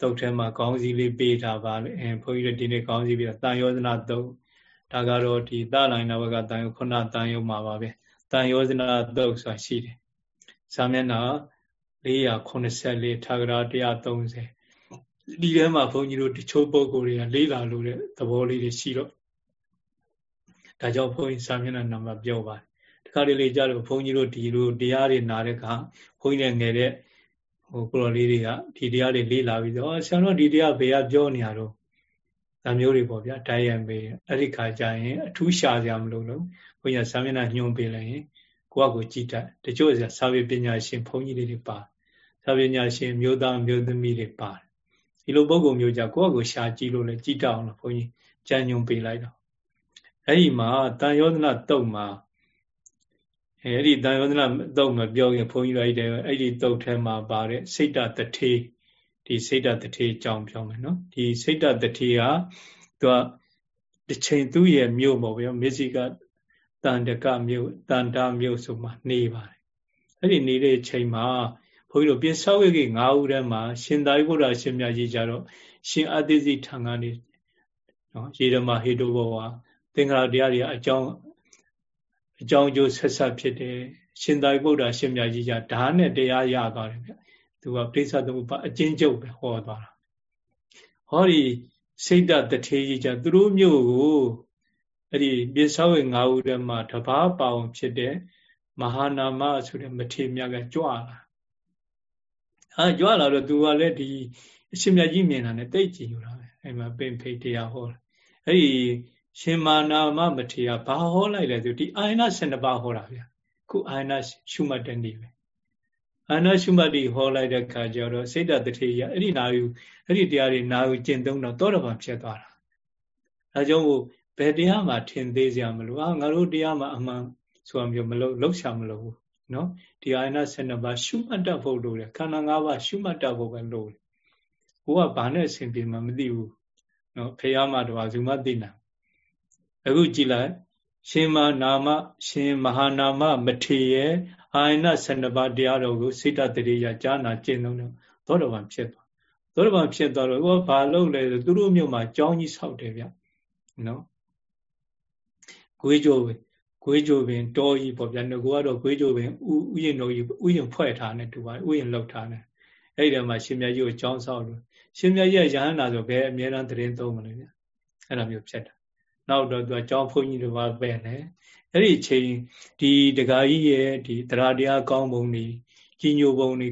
တုတ်ထဲမှာကောင်းစီလေးပေးထားပါလေအဲဘုန်းကြီးတို့ဒီနေ့ကောင်းစီပြီးတော့တန်ယောဇနာတုတ်ဒါကတော့ဒီသလိုင်းနာဘကတန်ယောခုနတန်ယောမှာပါပဲတန်ယောဇနာတုတ်ဆိုတာရှိတယ်စာမျက်နှာ484ထာဂရ130 ဒီထဲမှာဘုန်းကြီးတို့တချို့ပုဂ္ဂိုလ်တွေကလေးလာလို့တဲ့သဘောလေးတွေရှိတော့ဒါကြောင့်ဘုန်းကြီးစာမျက်နှာနံပါတ်ပြောပါတယ်တခါတလေကြတော့ဘုန်းကြီးတို့ဒီလိုတရားတွေနာတဲ့အခါဘုန်းကြီးလည်းငယ်တဲ့ဟိုကိုတော်လေးတွေကဒီတရားတွေလေးလာပြီးတော့ဆရာတော်ဒီတရားဘယ်ကပြောနေရတော့ဒါမျိုးတွေပေါ့ဗျာတိုင်ရံပေးအဲ့ဒီခါကျရင်အထူးရှာကြမလို့လို့ဘုန်းကြီးစာမျက်နှာညွှန်ပေးလိုက်ရင်ကိုယ့်အကိုကြည်တတ်တချို့စာပေပညာရှင်ဘုန်းကြီးတွေပါစာပေပညာရှင်မျိုးသားမျိုးသမီးတွေပါတယ် ဒီလိုပုံကုမျိုးကြကိုယ့်အကိုရှာကြည့်လို့လည်းကြည်တတ်အောင်လို့ဘုန်းကြီးကြံညွှန်ပေးလိုက်တော့အဲ့ဒီမှာတန်ယောဒနာတုတ်မှာအဲ့ဒီတန်ယောဒနာတုတ်မှာပြောရင်ဘုန်းကြီးတို့အဲ့ဒီအဲ့ဒီတုတ်ထဲမှာပါတဲ့စိတ်တတထေဒီစိတ်တတထေအကြောင်းပြောမယ်နော်ဒီစိတ်တတထေကသူကတစ်ချိန်သူ့ရဲ့မြို့ပေါ့ဗျာမေဇိကတန်တကမြို့တန်တာမြို့ဆိုမှနေပါတယ်အဲ့ဒီနေတဲ့ချိန်မှာ ဘုန်းကြီးတို့ပြစ္ဆောဝိကိ၅ဦးထဲမှာရှင်သာရိပုတ္တရာရှင်မြတ်ကြီးကြတော့ရှင်အသိစိထံကနေနော်ရေဓမ္မဟေတုဘဝသင်္ခါရတရားတွေအကြောင်းအကြောင်းအကျိုးဆက်ဆက်ဖြစ်တယ်ရှင်သာရိပုတ္တရာရှင်မြတ်ကြီးကဓာတ်နဲ့တရားရသွားတယ်ဗျသူကပြိဿသမုပ္ပါအကျဉ်းချုပ်ပဲဟောသွားတာဟောဒီစိတ်တတထေကြီးကြသူတို့မျိုးကိုအဲ့ဒီပြစ္ဆောဝေ၅ဦးထဲမှာတဘာပေါအောင်ဖြစ်တဲ့မဟာနာမဆိုတဲ့မထေမြတ်ကကြွလာ အဲကြွလာတော့သူကလည်းဒီအရှင်မြတ်ကြီးမြင်တာနဲ့တိတ်ကြည်ယူတာပဲအဲ့မှာပင်ဖိတ်တရားဟောတယ်အဲ့ဒီရှင်မာနာမမထေရဘာဟောလိုက်လဲဆိုဒီအာယနာ12ပါးဟောတာဗျာခုအာယနာရှုမှတ်တဲ့နေ့ပဲအာနာရှုမှတ်ဒီဟောလိုက်တဲ့ခါကျတော့စိတ်တတထေရအဲ့ဒီနာယူအဲ့ဒီတရားတွေနာယူကျင့်သုံးတော့တောတော်ဘာဖြစ်သွားတာအဲကြောင့်ဘယ်တရားမှထင်သေးစရာမလိုအာငါတို့တရားမှအမှန်ဆိုတာမျိုးမလို့လှုပ်ရှားမလို့ဘူး နော်ဒီအာယနာ12ပါးရှုမှတ်တတ်ဖို့လိုတယ်ခန္ဓာ၅ပါးရှုမှတ်တတ်ဖို့ပဲလိုတယ်ဘိုးကဘာနဲ့အဆင်ပြေမှမသိဘူးနော်ဖေရမတော်ဇူမသိနာအခုကြည်လိုက်ရှင်မနာမရှင်မဟာနာမမထေရအာယနာ12ပါးတရားတော်ကိုစိတ်တတရေရကြားနာကျင့်သုံးတော့သောတော်ဗန်ဖြစ်သွားသောတော်ဗန်ဖြစ်သွားတော့ဟောဘာလုပ်လဲဆိုသူတို့မြို့မှာကြောင်းကြီးဆောက်တယ်ဗျနော်ဂွေးကြိုးပဲ ဂွေးကြိုးပင်တောကြီးပေါ့ဗျာငကိုကတော့ဂွေးကြိုးပင်ဥဥယျာဉ်တော်ကြီးဥယျာဉ်ဖွဲ့ထားတယ်တူပါဥယျာဉ်လောက်ထားတယ်အဲ့ဒီမှာရှင်မြတ်ကြီးကိုကြောင်းဆောက်လို့ရှင်မြတ်ကြီးရဟန္တာဆိုဘယ်အမြဲတမ်းတရင်သုံးမလဲဗျအဲ့လိုမျိုးဖြစ်တာနောက်တော့သူကကြောင်းဘုန်းကြီးတို့ကပဲ့တယ်အဲ့ဒီချိန်ဒီတဂါကြီးရဲ့ဒီတရားတရားကောင်းပုံတွေကြီးညိုပုံတွေ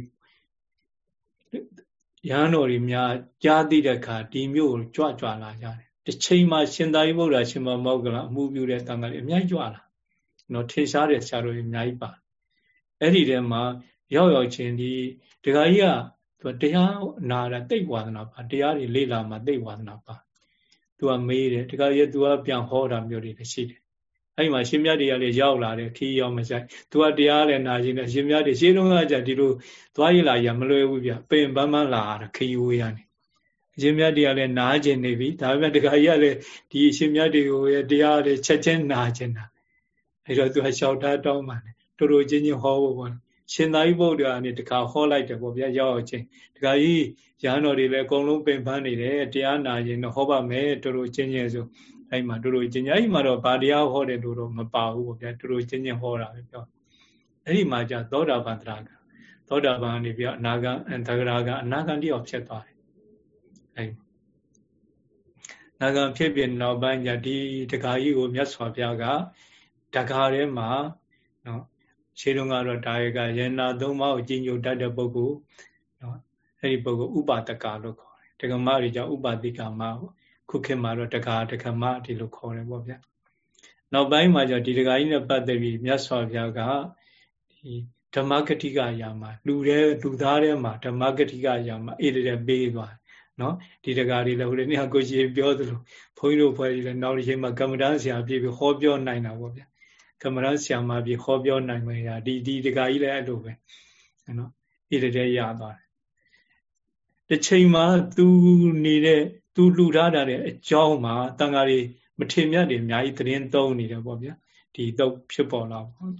ရဟန်းတော်တွေများကြားသိတဲ့အခါဒီမျိုးကိုကြွကြွလာကြတယ်တစ်ချိန်မှာရှင်သာရိပုတ္တရာရှင်မမောက္ကလအမှုပြုတဲ့တန်ခါးတွေအများကြီးကြွလာ နော်ထင်ရှားတဲ့ဆရာတော်တွေအများကြီးပါအဲ့ဒီထဲမှာရောက်ရောက်ချင်းဒီဒကာကြီးကသူတရားနာတာတိတ်ဝါဒနာပါတရားတွေလေ့လာမှတိတ်ဝါဒနာပါသူကမေးတယ်ဒကာကြီးကသူကပြန်ဟောတာမျိုးတွေလည်းရှိတယ်အဲ့ဒီမှာရှင်မြတ်တွေကလည်းရောက်လာတယ်ခီးရောက်မဆိုင်သူကတရားလည်းနာခြင်းနဲ့ရှင်မြတ်တွေရှင်းလုံးကကြဒီလိုသွားရလာရမလွယ်ဘူးဗျပင်ပန်းပန်းလာတာခီးဝေးရတယ်ရှင်မြတ်တွေကလည်းနာခြင်းနေပြီဒါပေမဲ့ဒကာကြီးကလည်းဒီရှင်မြတ်တွေကိုရဲ့တရားတွေချက်ချင်းနာခြင်းတာ အဲ့တော့သူကလျှောက်ထားတောင်းပါတယ်တူတူချင်းချင်းဟောဖို့ပေါ့ရှင်သာရိပုတ္တရာကနေတခါဟောလိုက်တယ်ပေါ့ဗျာရောက်အောင်ချင်းဒကာကြီးရဟန်းတော်တွေလည်းအကုန်လုံးပင်ပန်းနေတယ်တရားနာရင်တော့ဟောပါမယ်တူတူချင်းချင်းဆိုအဲ့မှာတူတူချင်းချင်းအဲ့ဒီမှာတော့ဗာတရားဟောတယ်လို့တော့မပါဘူးပေါ့ဗျာတူတူချင်းချင်းဟောတာပဲပြောအဲ့ဒီမှာじゃသောတာပန်တရာကသောတာပန်နေပြီးအနာဂံသဂရာကအနာဂံတယောက်ဖြစ်သွားတယ်အဲ့နာဂံဖြစ်ပြီးနောက်ပိုင်းじゃဒီတခါကြီးကိုမြတ်စွာဘုရားက တခါထဲမှာနော်ခြေတုံးကတော့ဒါရကယန္နာသုံးပါးကိုကြီးညိုတတ်တဲ့ပုဂ္ဂိုလ်နော်အဲ့ဒီပုဂ္ဂိုလ်ဥပါဒကလို့ခေါ်တယ်တက္ကမတွေကြောင့်ဥပါတိကမခုခေတ်မှာတော့တက္ကတက္ကမဒီလိုခေါ်တယ်ပေါ့ဗျာနောက်ပိုင်းမှာကျတော့ဒီတက္ကကြီးနဲ့ပတ်သက်ပြီးမြတ်စွာဘုရားကဒီဓမ္မဂတိကယာမှာလူတဲ့လူသားထဲမှာဓမ္မဂတိကယာမှာအေးတဲ့ပေးသွားနော်ဒီတက္ကကြီးလည်းဟိုနေ့ကကိုကြီးပြောသလိုဘုန်းကြီးတို့ဖွဲ့ပြီးလည်းနောက်တစ်ချိန်မှာကမ္မဋ္ဌာန်းဆရာပြည့်ပြီးဟောပြောနိုင်တာပေါ့ဗျာ ကမ္မရဆရာမပြီးဟောပြောနိုင်မယ်ရာဒီဒီတခါကြီးလည်းအဲ့လိုပဲနော်ဣတတဲ့ရသွားတယ်တစ်ချိန်မှာသူနေတဲ့သူလှူထားတာတဲ့အကြောင်းမှာတန်ဃာတွေမထေမြတ်တွေအများကြီးသတင်းသုံးနေတယ်ပေါ့ဗျာဒီတုတ်ဖြစ်ပေါ်လာပေါ့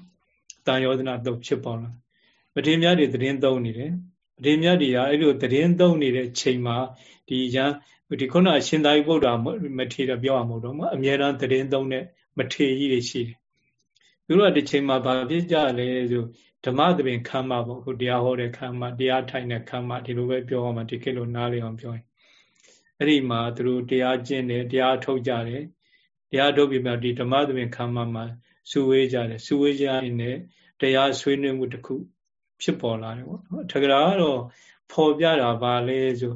တန်ယောဇနာတုတ်ဖြစ်ပေါ်လာပဋိမြတ်တွေသတင်းသုံးနေတယ်ပဋိမြတ်တွေကအဲ့လိုသတင်းသုံးနေတဲ့ချိန်မှာဒီရန်ဒီခုနအရှင်သာရိပုတ္တရာမထေရပြောရမဟုတ်တော့အမြဲတမ်းသတင်းသုံးတဲ့မထေရကြီးတွေရှိတယ် သူတို့ကဒီချိန်မှာဗာဖြစ်ကြလဲဆိုဓမ္မသဘင်ခမ်းမပေါ့ခုတရားဟောတဲ့ခမ်းမတရားထိုင်တဲ့ခမ်းမဒီလိုပဲပြောအောင်မဒီခေတ်လိုနားလည်အောင်ပြောရင်အဲ့ဒီမှာသူတို့တရားကျင့်တယ်တရားထုတ်ကြတယ်တရားထုတ်ပြီးမှဒီဓမ္မသဘင်ခမ်းမမှာစုဝေးကြတယ်စုဝေးကြရင်လည်းတရားဆွေးနွေးမှုတစ်ခု ဖြစ်ပေါ်လာတယ်ပေါ့နော်ထကရာကတော့ဖော်ပြတာပါလေဆို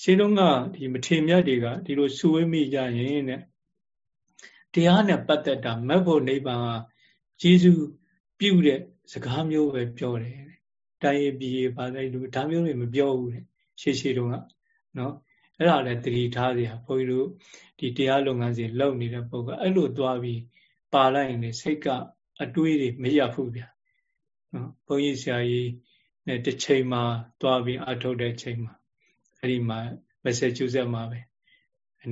ရှင်းတော့ကဒီမထေမြတ်တွေကဒီလိုစုဝေးမိကြရင်တဲ့တရားနဲ့ပတ်သက်တာမက်ဖို့နိဗ္ဗာန်က ယေရှုပြုတဲ့စကားမျိုးပဲပြောတယ်တိုင်းရပြည်ပါတဲ့လူဒါမျိုးတွေမပြောဘူးတဲ့ရှေ့ရှေ့တုန်းကနော်အဲ့ဒါလည်းတတိထားစရာဘုန်းကြီးတို့ဒီတရားလုပ်ငန်းစဉ်လုပ်နေတဲ့ပုဂ္ဂိုလ်အဲ့လိုသွားပြီးပါလိုက်ရင်စိတ်ကအတွေးတွေမရဘူးဗျာနော်ဘုန်းကြီးဆရာကြီးနဲ့တစ်ချိန်မှာသွားပြီးအထုတ်တဲ့ချိန်မှာအဲ့ဒီမှာ Massachusetts မှာပဲ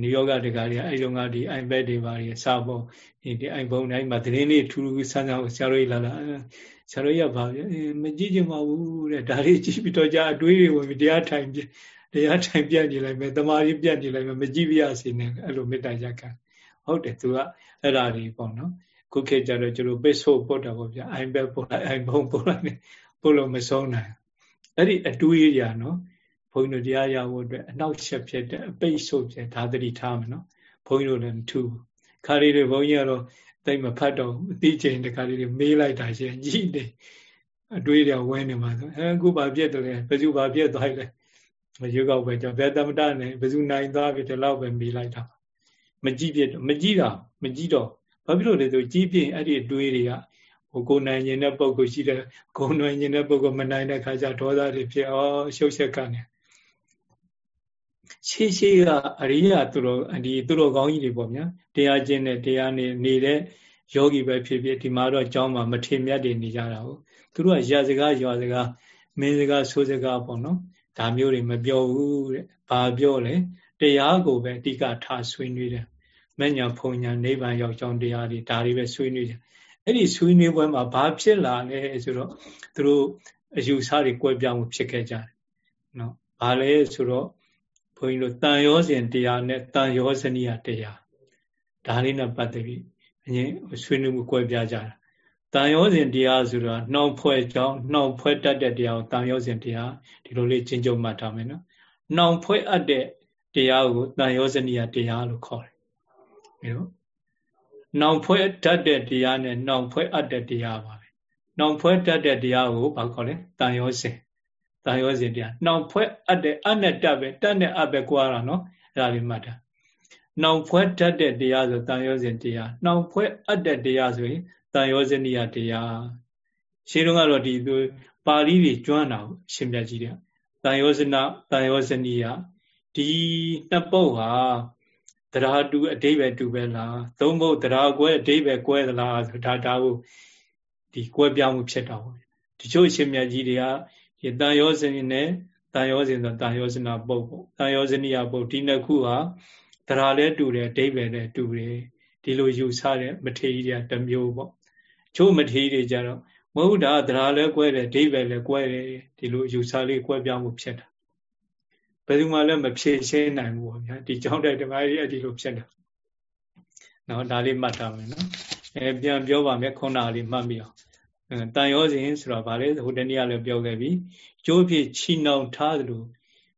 နယူးယောက်ကတကားတွေအဲ့တုန်းကဒီ iPad တွေပါတွေစာပုံဒီဒီ iPhone တိုင်းမှာသတင်းလေးထူးထူးဆန်းဆန်းဆရာတို့လာလာဆရာတို့ရပါဗျမကြည့်ကြပါဘူးတဲ့ဒါလေးကြည့်ပြီးတော့ကြာအတွေးတွေဝင်ပြီးတရားထိုင်ပြတရားထိုင်ပြနေလိုက်မယ်တမာရီပြနေလိုက်မယ်မကြည့်ပြရစေနဲ့အဲ့လိုမေတ္တာရက်ခံဟုတ်တယ်သူကအဲ့ဒါတွေပေါ့နော်ခုခေတ်ကျတော့ကျတို့ပိတ်ဆို့ပို့တာပေါ့ဗျ iPad ပို့လိုက် iPhone ပို့လိုက်ပို့လို့မဆုံးနိုင်အဲ့ဒီအတွေးရနော် ဘုန်းကြီးတို့တရားရဖို့အတွက်အနောက်ချက်ဖြစ်တဲ့အပိတ်ဆို့ဖြစ်ဒါသတိထားမယ်နော်ဘုန်းကြီးတို့လည်းမထူးခါရီတွေဘုန်းကြီးကတော့တိတ်မဖတ်တော့အသိချိန်တခါလေးတွေမေးလိုက်တာရှင်ကြီးနေအတွေးတွေဝဲနေမှာဆိုအဲအခုဘာပြက်တယ်လဲဘယ်သူဘာပြက်သွားလဲရုပ်ောက်ပဲကြောင့်ဘယ်သမတနဲ့ဘယ်သူနိုင်သွားပြီဒီလောက်ပဲမေးလိုက်တာမကြည့်ပြမကြည့်တာမကြည့်တော့ဘာဖြစ်လို့လဲဆိုကြည့်ပြရင်အဲ့ဒီအတွေးတွေကဟိုကိုနိုင်ရင်တဲ့ပုံကိုရှိတယ်ကိုနိုင်ရင်တဲ့ပုံကိုမနိုင်တဲ့ခါကျဒေါသတွေဖြစ်ဩရှုပ်ဆက်ကနေ ရှေးရှေးကအရိယာသူတော်ဒီသူတော်ကောင်းကြီးတွေပေါ့ဗျာတရားကျင့်တဲ့တရားနေနေတဲ့ယောဂီပဲဖြစ်ဖြစ်ဒီမှာတော့အကြောင်းမှာမထေမြတ်တွေနေကြတာဟုတ်သူတို့ကရစကားရွာစကားမင်းစကားဆိုးစကားပေါ့နော်ဒါမျိုးတွေမပြောဘူးတဲ့ဘာပြောလဲတရားကိုပဲအဓိကထားဆွေးနွေးတယ်မညာဖုံညာနိဗ္ဗာန်ရောက်ကြောင်းတရားတွေဒါတွေပဲဆွေးနွေးတယ်အဲ့ဒီဆွေးနွေးပွဲမှာဘာဖြစ်လာလဲဆိုတော့သူတို့အယူဆတွေကွဲပြားမှုဖြစ်ခဲ့ကြတယ်နော်ဘာလဲဆိုတော့ ဘုန်းကြီးတို့တန်ရောစဉ်တရားနဲ့တန်ရောဇနိယတရားဒါလေးနဲ့ပတ်သက်ပြီးအရင်ဆွေးနွေးမှုကွဲပြားကြတာတန်ရောစဉ်တရားဆိုတာနှောင်ဖွဲ့ကြောင်းနှောင်ဖွဲ့တတ်တဲ့တရားကိုတန်ရောစဉ်တရားဒီလိုလေးချင်းကြုံမှတ်ထားမယ်နော်နှောင်ဖွဲ့အပ်တဲ့တရားကိုတန်ရောဇနိယတရားလို့ခေါ်တယ်အဲတော့နှောင်ဖွဲ့တတ်တဲ့တရားနဲ့နှောင်ဖွဲ့အပ်တဲ့တရားပါပဲနှောင်ဖွဲ့တတ်တဲ့တရားကိုဘာခေါ်လဲတန်ရောစဉ် တန်ရောစဉ်တရားနှောင်ဖွဲ့အပ်တဲ့အနဲ့တတ်ပဲတတ်နဲ့အပ်ပဲကွာတာနော်အဲ့ဒါလေးမှတ်တာနှောင်ဖွဲ့တတ်တဲ့တရားဆိုတန်ရောစဉ်တရားနှောင်ဖွဲ့အပ်တဲ့တရားဆိုရင်တန်ရောဇနိယတရားရှင်းတော့ကတော့ဒီပါဠိတွေကျွမ်းတာရှင်ပြကြီးတဲ့တန်ရောဇနတန်ရောဇနိယဒီနှစ်ပုတ်ဟာတရားတူအတိဘယ်တူပဲလားသုံးပုတ်တရားကွဲအတိဘယ်ကွဲသလားဆိုဒါဒါကိုဒီကွဲပြားမှုဖြစ်တာပေါ့တချို့ရှင်မြတ်ကြီးတွေက ဒီတန်ရောဇနိနဲ့တန်ရောဇင်ဆိုတန်ရောဇနာပုတ်ပေါ့တန်ရောဇနိယပုတ်ဒီနှစ်ခုဟာတရားလည်းတူတယ်အတိဘယ်လည်းတူတယ်ဒီလိုယူဆတဲ့မထေရီတွေကတစ်မျိုးပေါ့ချို့မထေရီတွေကြတော့မဟုတ်တာတရားလည်းကွဲတယ်ဒိဗယ်လည်းကွဲတယ်ဒီလိုယူဆလေးကွဲပြားမှုဖြစ်တာဘယ်သူမှလည်းမဖြေရှင်းနိုင်ဘူးပေါ့ဗျာဒီကြောင့်တဲ့ဓမ္မကြီးအဲ့ဒီလိုဖြစ်တာနော်ဒါလေးမှတ်ထားမယ်နော်အဲပြန်ပြောပါမယ်ခုနလေးမှတ်မိအောင် တန်ရောစဉ်ဆိုတော့ဗာလေဟိုတနေ့ကလည်းပြောခဲ့ပြီကျိုးဖြစ်ချီနှောင်ထားသလို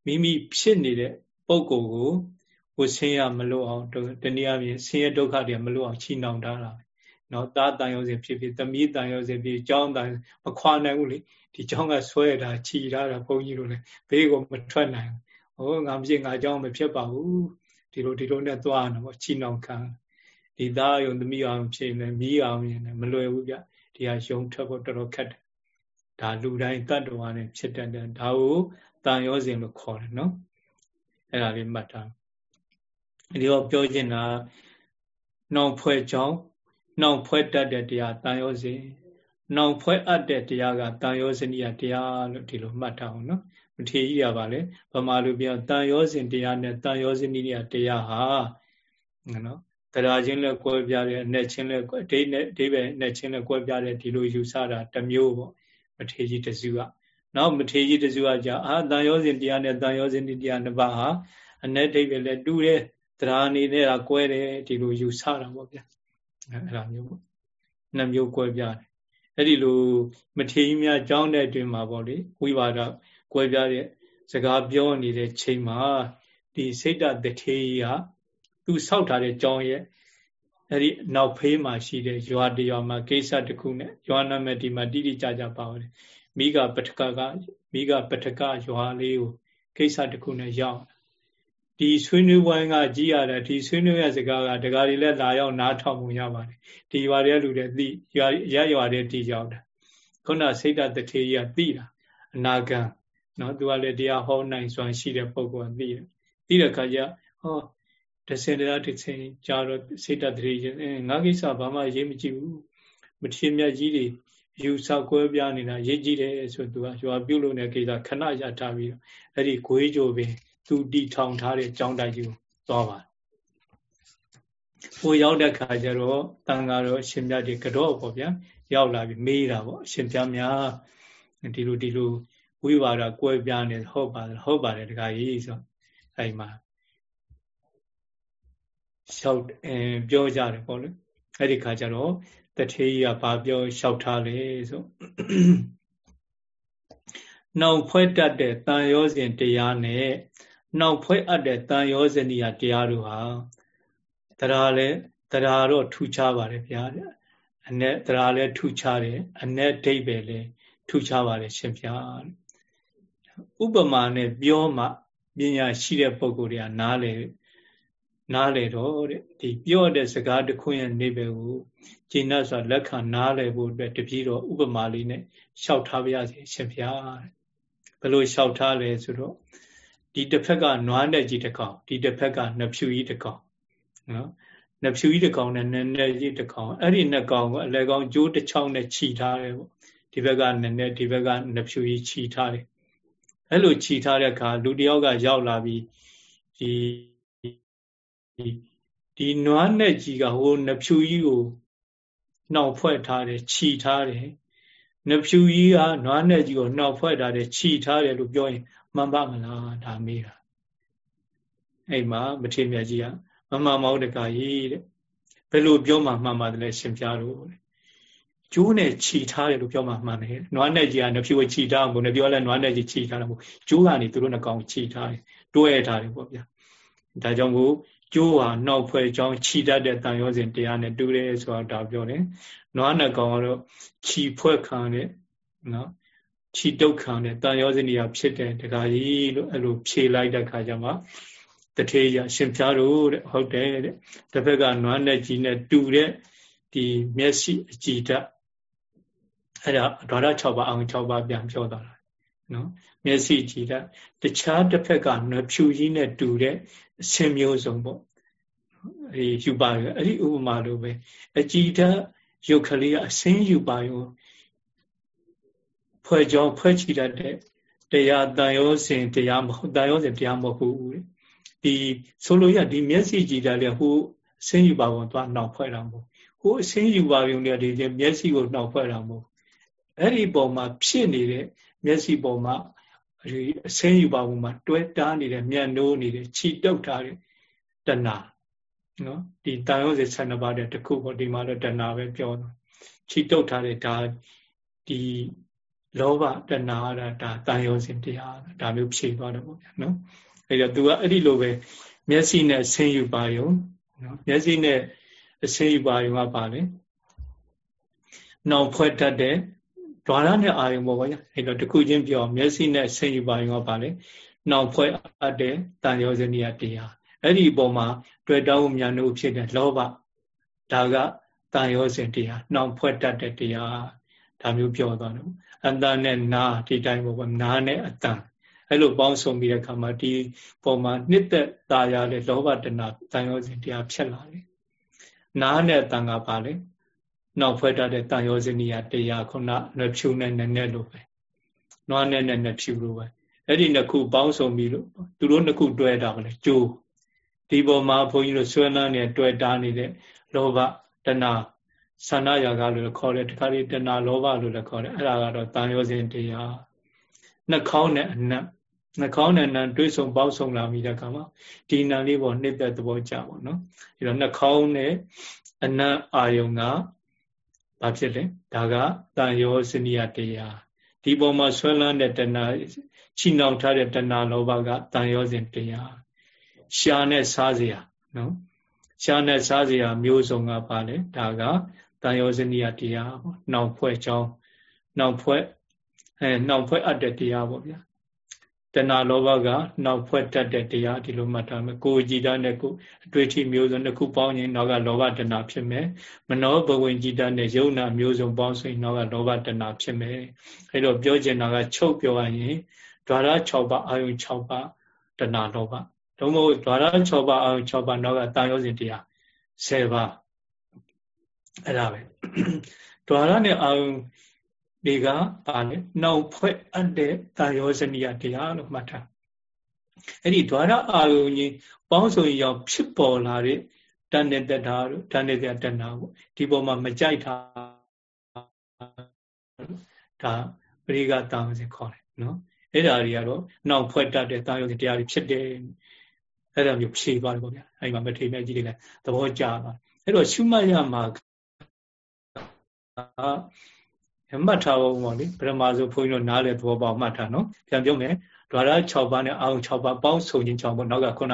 မိမိဖြစ်နေတဲ့ပုံကိုယ်ကိုကိုဆင်းရမလို့အောင်တနည်းအားဖြင့်ဆင်းရဲဒုက္ခတွေမလို့အောင်ချီနှောင်ထားတာနော်သားတန်ရောစဉ်ဖြစ်ဖြစ်သမီးတန်ရောစဉ်ဖြစ်ကြောင်းတန်မခွာနိုင်ဘူးလေဒီကြောင်းကဆွဲတာခြီထားတာဘုန်းကြီးတို့လည်းဘေးကိုမထွက်နိုင်ဘူးဟောငါမဖြစ်ငါကြောင်းမဖြစ်ပါဘူးဒီလိုဒီလိုနဲ့သွားတာပေါ့ချီနှောင်ခံဒီသားယုံသမီးအောင်ဖြစ်နေမီးအောင်ရင်မလွယ်ဘူးဗျ ဒီဟာယုံထွက်ဖို့တော်တော်ခက်တယ်ဒါလူတိုင်းတတ်တော်နဲ့ဖြစ်တတ်တယ်ဒါကိုတန်ရောစဉ်လို့ခေါ်တယ်နော်အဲ့ဒါလေးမှတ်ထားဒီတော့ပြောချင်တာနှောင်ဖွဲ့ကြောင်းနှောင်ဖွဲ့တတ်တဲ့တရားတန်ရောစဉ်နှောင်ဖွဲ့အပ်တဲ့တရားကတန်ရောစနိယတရားလို့ဒီလိုမှတ်ထားအောင်နော်မထေကြီးရပါလေဗမာလူပြောတန်ရောစဉ်တရားနဲ့တန်ရောစနိယတရားဟာနော် တရားချင်းလည်းကွဲပြားတယ်အနဲ့ချင်းလည်းအတိတ်နဲ့အတိတ်ပဲအနဲ့ချင်းလည်းကွဲပြားတယ်ဒီလိုယူဆတာတစ်မျိုးပေါ့မထေကြီးတစုကနောက်မထေကြီးတစုကကြာအာတန်ရောစဉ်တရားနဲ့တန်ရောစဉ်တရားနှစ်ပါးဟာအနဲ့အတိတ်ပဲလည်းတူတယ်တရားအနေနဲ့ကကွဲတယ်ဒီလိုယူဆတာပေါ့ဗျာအဲ့လိုမျိုးပေါ့နှစ်မျိုးကွဲပြားတယ်အဲ့ဒီလိုမထေကြီးများကြောင်းတဲ့အတွင်မှာပေါ့လေဝိပါဒကွဲပြားတဲ့စကားပြောနေတဲ့ချိန်မှာဒီစိတ်တတထေကြီးက သူဆောက်ထားတဲ့ကြောင်းရဲ့အဲ့ဒီနောက်ဖေးမှာရှိတဲ့ရွာတရွာမှာကိစ္စတစ်ခုနဲ့ရွာနာမည်ဒီမှာတိတိကျကျပါပါတယ်မိဂပထကကမိဂပထကရွာလေးကိုကိစ္စတစ်ခုနဲ့ရောက်ဒီဆွေးနွေးပွဲကကြည်ရတယ်ဒီဆွေးနွေးရစကားကဒကာတွေလည်းလာရောက်နားထောင်မှုရပါတယ်ဒီရွာတွေလူတွေသိရွာရရွာတွေတည်ရောက်တာခုနစိတ်တတထေကြီးကသိတာအနာဂံနော်သူကလည်းတရားဟောနိုင်စွမ်းရှိတဲ့ပုဂ္ဂိုလ်ကသိတယ်သိတဲ့အခါကျဟော တဆင်တရားတစ်ဆင်ကြာတော့စိတ်တတထေကြီးငါကိစ္စဘာမှရေးမကြည့်ဘူးမထေမြတ်ကြီးတွေယူဆကွဲပြားနေတာရေးကြည့်တယ်ဆိုသူကရွာပြုတ်လို့တဲ့ကိစ္စခဏရထားပြီးတော့အဲ့ဒီဂွေးကြိုပင်သူတီထောင်ထားတဲ့ကြောင်းတိုက်ကြီးကိုသွားပါဟိုရောက်တဲ့ခါကျတော့တန်ဃာတော်ရှင်မြတ်တွေကတော့ပေါ့ဗျာရောက်လာပြီးမေးတာပေါ့အရှင်ပြများဒီလိုဒီလိုဝိပါဒကွဲပြားနေဟုတ်ပါတယ်ဟုတ်ပါတယ်တခါကြီးဆိုအဲ့မှာ ရှောက်အဲပြောကြတယ်ပေါ့လေအဲ့ဒီခါကျတော့တထေးကြီးကဘာပြောလျှောက်ထားလဲဆိုနှောင်ဖွဲ့တတ်တဲ့တန်ရောစဉ်တရားနဲ့နှောင်ဖွဲ့အပ်တဲ့တန်ရောဇနိယတရားတို့ဟာတရားလဲတရားတော့ထူခြားပါတယ်ဗျာအ내တရားလဲထူခြားတယ်အ내ဒိဗ္ဗေလဲထူခြားပါတယ်ရှင်ဗျာဥပမာနဲ့ပြောမှပညာရှိတဲ့ပုဂ္ဂိုလ်တွေကနားလေ နားလေတော့တဲ့ဒီပြောတဲ့စကားတစ်ခွန်းရဲ့နေပဲကိုကျင့်တ်ဆိုတာလက်ခံနားလေဖို့အတွက်တပည့်တော်ဥပမာလေးနဲ့လျှောက်ထားပါရစေရှင်ဗျာဘယ်လိုလျှောက်ထားလဲဆိုတော့ဒီတစ်ဖက်ကနွားနဲ့ကြီးတစ်ကောင်ဒီတစ်ဖက်ကနှဖြူကြီးတစ်ကောင်နော်နှဖြူကြီးတစ်ကောင်နဲ့နည်းနည်းကြီးတစ်ကောင်အဲ့ဒီနှစ်ကောင်ကိုအလဲကောင်ကျိုးတစ်ချောင်းနဲ့ခြီထားတယ်ပေါ့ဒီဘက်ကနည်းနည်းဒီဘက်ကနှဖြူကြီးခြီထားတယ်အဲ့လိုခြီထားတဲ့အခါလူတယောက်ကရောက်လာပြီးဒီ ဒီနွားနဲ့ကြီးကဟိုနှဖြူကြီးကိုနှောက်ဖွဲ့ထားတယ်ခြီထားတယ်နှဖြူကြီးကနွားနဲ့ကြီးကိုနှောက်ဖွဲ့ထားတယ်ခြီထားတယ်လို့ပြောရင်မှန်ပါမလားဒါမေးတာအဲ့မှာမထေမြတ်ကြီးကမမမောတကကြီးတဲ့ဘယ်လိုပြောမှမှန်ပါတယ်လဲရှင်ပြတော့တဲ့ကျိုးနဲ့ခြီထားတယ်လို့ပြောမှမှန်တယ်နွားနဲ့ကြီးကနှဖြူခြီထားအောင်ဘုန်းပြောလဲနွားနဲ့ကြီးခြီထားတယ်ဘုကျိုးကနေသူတို့နှကောင်ခြီထားတယ်တွဲထားတယ်ပေါ့ဗျာဒါကြောင့်ကို ကျိုးဟာနှောက်ဖွဲ့ကြောင်းခြီတတ်တဲ့တန်ရောစဉ်တရားနဲ့တူတယ်ဆိုတာဒါပြောတယ်နွားနှကောင်ကတော့ခြီဖွဲ့ခံတဲ့နော်ခြီတုတ်ခံတဲ့တန်ရောစဉ်တရားဖြစ်တဲ့တခါကြီးလို့အဲ့လိုဖြေလိုက်တဲ့ခါကျမှတထေးရရှင်ဖြားတို့တဲ့ဟုတ်တယ်တဲ့တစ်ဖက်ကနွားနဲ့ကြီးနဲ့တူတဲ့ဒီမျက်စိအကြည်ဓာတ်အဲ့ဒါဓာရ6ပါးအောင်6ပါးပြန်ပြောသွားတာနော်မျက်စိကြည်ဓာတ်တခြားတစ်ဖက်ကနှဖြူကြီးနဲ့တူတဲ့ အဆင်မျိုးစုံပေါ့အဲယူပါရအဲ့ဒီဥပမာလိုပဲအကြည်ဓာတ်ရုပ်ကလေးကအစင်းယူပါရောဖွဲ့ကြောင်းဖွဲ့ချီတတ်တဲ့တရားတန်ရောစဉ်တရားမဟုတ်တန်ရောစဉ်တရားမဟုတ်ဘူးဒီဆိုလိုရဒီမျက်စိကြည်ဓာတ်လေဟိုအစင်းယူပါဘောသွားနှောက်ဖွဲ့တာမဟုတ်ဟိုအစင်းယူပါရုံနဲ့ဒီမျက်စိကိုနှောက်ဖွဲ့တာမဟုတ်အဲ့ဒီပုံမှာဖြစ်နေတဲ့မျက်စိပုံမှာ ဒီအစင်းယူပါပုံမှာတွဲတားနေတဲ့မျက်နှိုးနေတဲ့ခြိတုပ်ထားတဲ့တဏှာနော်ဒီတာယောစေ12ပါးတဲ့တခုပေါ့ဒီမှာတော့တဏှာပဲပြောတော့ခြိတုပ်ထားတဲ့ဒါဒီလောဘတဏှာဒါဒါတာယောစေတရားဒါမျိုးဖြေသွားတယ်ပေါ့ဗျာနော်အဲ့တော့ तू ကအဲ့ဒီလိုပဲမျက်စိနဲ့ဆင်းယူပါယုံနော်မျက်စိနဲ့အဆင်းယူပါယုံကပါလေနောက်ဖွဲ့တတ်တဲ့ ဓာရနဲ့အာယုံပေါ့ဗျာအဲ့တော့တခုချင်းပြောမျက်စိနဲ့ဆင်ယူပါရင်ကပါလေနောက်ဖွဲ့အပ်တဲ့တန်ရောဇနိယတရားအဲ့ဒီပုံမှာတွေ့တောင်းမြန်လို့ဖြစ်တဲ့လောဘဒါကတန်ရောဇဉ်တရားနောက်ဖွဲ့တတ်တဲ့တရားဒါမျိုးပြောသွားတယ်အတန်နဲ့နာဒီတိုင်းပေါ့နာနဲ့အတန်အဲ့လိုပေါင်းစုံပြီးတဲ့အခါမှာဒီပုံမှာနှစ်သက်ตาရတဲ့လောဘတဏတန်ရောဇဉ်တရားဖြစ်လာတယ်နာနဲ့အတန်ကပါလေ နောက်ဖွဲ့ထားတဲ့တန်ရောဇနီယတရားခုနနှဖြူနဲ့နည်းနည်းလိုပဲနွားနဲ့နဲ့နှဖြူလိုပဲအဲ့ဒီနှစ်ခုပေါင်းစုံပြီးလို့သူတို့နှစ်ခုတွဲတာပဲလေကျိုးဒီပေါ်မှာဘုန်းကြီးတို့ဆွဲလန်းနေတွေ့တာနေတဲ့လောဘတဏှာဆန္ဒရာဂလို့ခေါ်တယ်တခါလေးတဏှာလောဘလို့လည်းခေါ်တယ်အဲ့ဒါကတော့တန်ရောစဉ်တရားနှာခေါင်းနဲ့အနတ်နှာခေါင်းနဲ့နံတွေးဆုံပေါက်ဆုံလာမိတဲ့အခါမှာဒီနံလေးပေါ်နှစ်သက်သဘောကြပါတော့အဲ့တော့နှာခေါင်းနဲ့အနတ်အာယုံက ဘာဖြစ်လဲဒါကတန်ရောစနိယတရားဒီပေါ်မှာဆွဲလန်းတဲ့တဏှာချိနှောင်ထားတဲ့တဏှာလောဘကတန်ရောစဉ်တရားရှာနဲ့စားစရာနော်ရှာနဲ့စားစရာမျိုးစုံကပါလေဒါကတန်ရောစနိယတရားပေါ့နှောင်ဖွဲ့ချောင်းနှောင်ဖွဲ့အဲနှောင်ဖွဲ့အပ်တဲ့တရားပေါ့ဗျာ တဏှာလောဘကနောက်ဖွဲ့တတ်တဲ့တရားဒီလိုမှတ်ထားမယ်ကိုကြည်တာနဲ့ကိုအတွေ့အထိမျိုးစုံတစ်ခုပေါင်းရင်နောက်ကလောဘတဏှာဖြစ်မယ်မနောဘဝင်ကြည်တာနဲ့ယုံနာမျိုးစုံပေါင်းဆိုရင်နောက်ကလောဘတဏှာဖြစ်မယ်အဲတော့ပြောချင်တာကချုပ်ပြောရရင်ဓာရ6ပါးအာယုံ6ပါးတဏှာလောဘဒုမို့ဓာရ6ပါးအာယုံ6ပါးနောက်ကတာယောစဉ်တရား10ပါးအဲ့ဒါပဲဓာရနဲ့အာယုံ တွေကပါလေနှောင်ဖွဲ့အပ်တဲ့တာယောဇနိယတရားလို့မှတ်ထားအဲ့ဒီ द्वार အာယုန်ကြီးပေါင်းစုံရောက်ဖြစ်ပေါ်လာတဲ့တန်တဲ့တတာတို့တန်တဲ့တဏ္ဍာပေါ့ဒီပေါ်မှာမကြိုက်တာဒါပရိကတာဝစဉ်ခေါ်တယ်နော်အဲ့ဒါတွေကတော့နှောင်ဖွဲ့တတ်တဲ့တာယောဇတရားတွေဖြစ်တယ်အဲ့ဒါမျိုးဖြေသွားတယ်ပေါ့ဗျာအဲ့မှာမထေမြတ်ကြီးတွေလည်းသဘောကျပါအဲ့တော့ရှုမှတ်ရမှာ မှတ်ထားဖို့ပေါ့လေပရမဆိုဘုန်းကြီးတို့နားလေသဘောပေါက်မှတ်ထားနော်ပြန်ပြောမယ်ဒွါရ6ပါးနဲ့အာုံ6ပါးပေါင်းစုံခြင်းကြောင့်ပေါ့နောက်ကခုန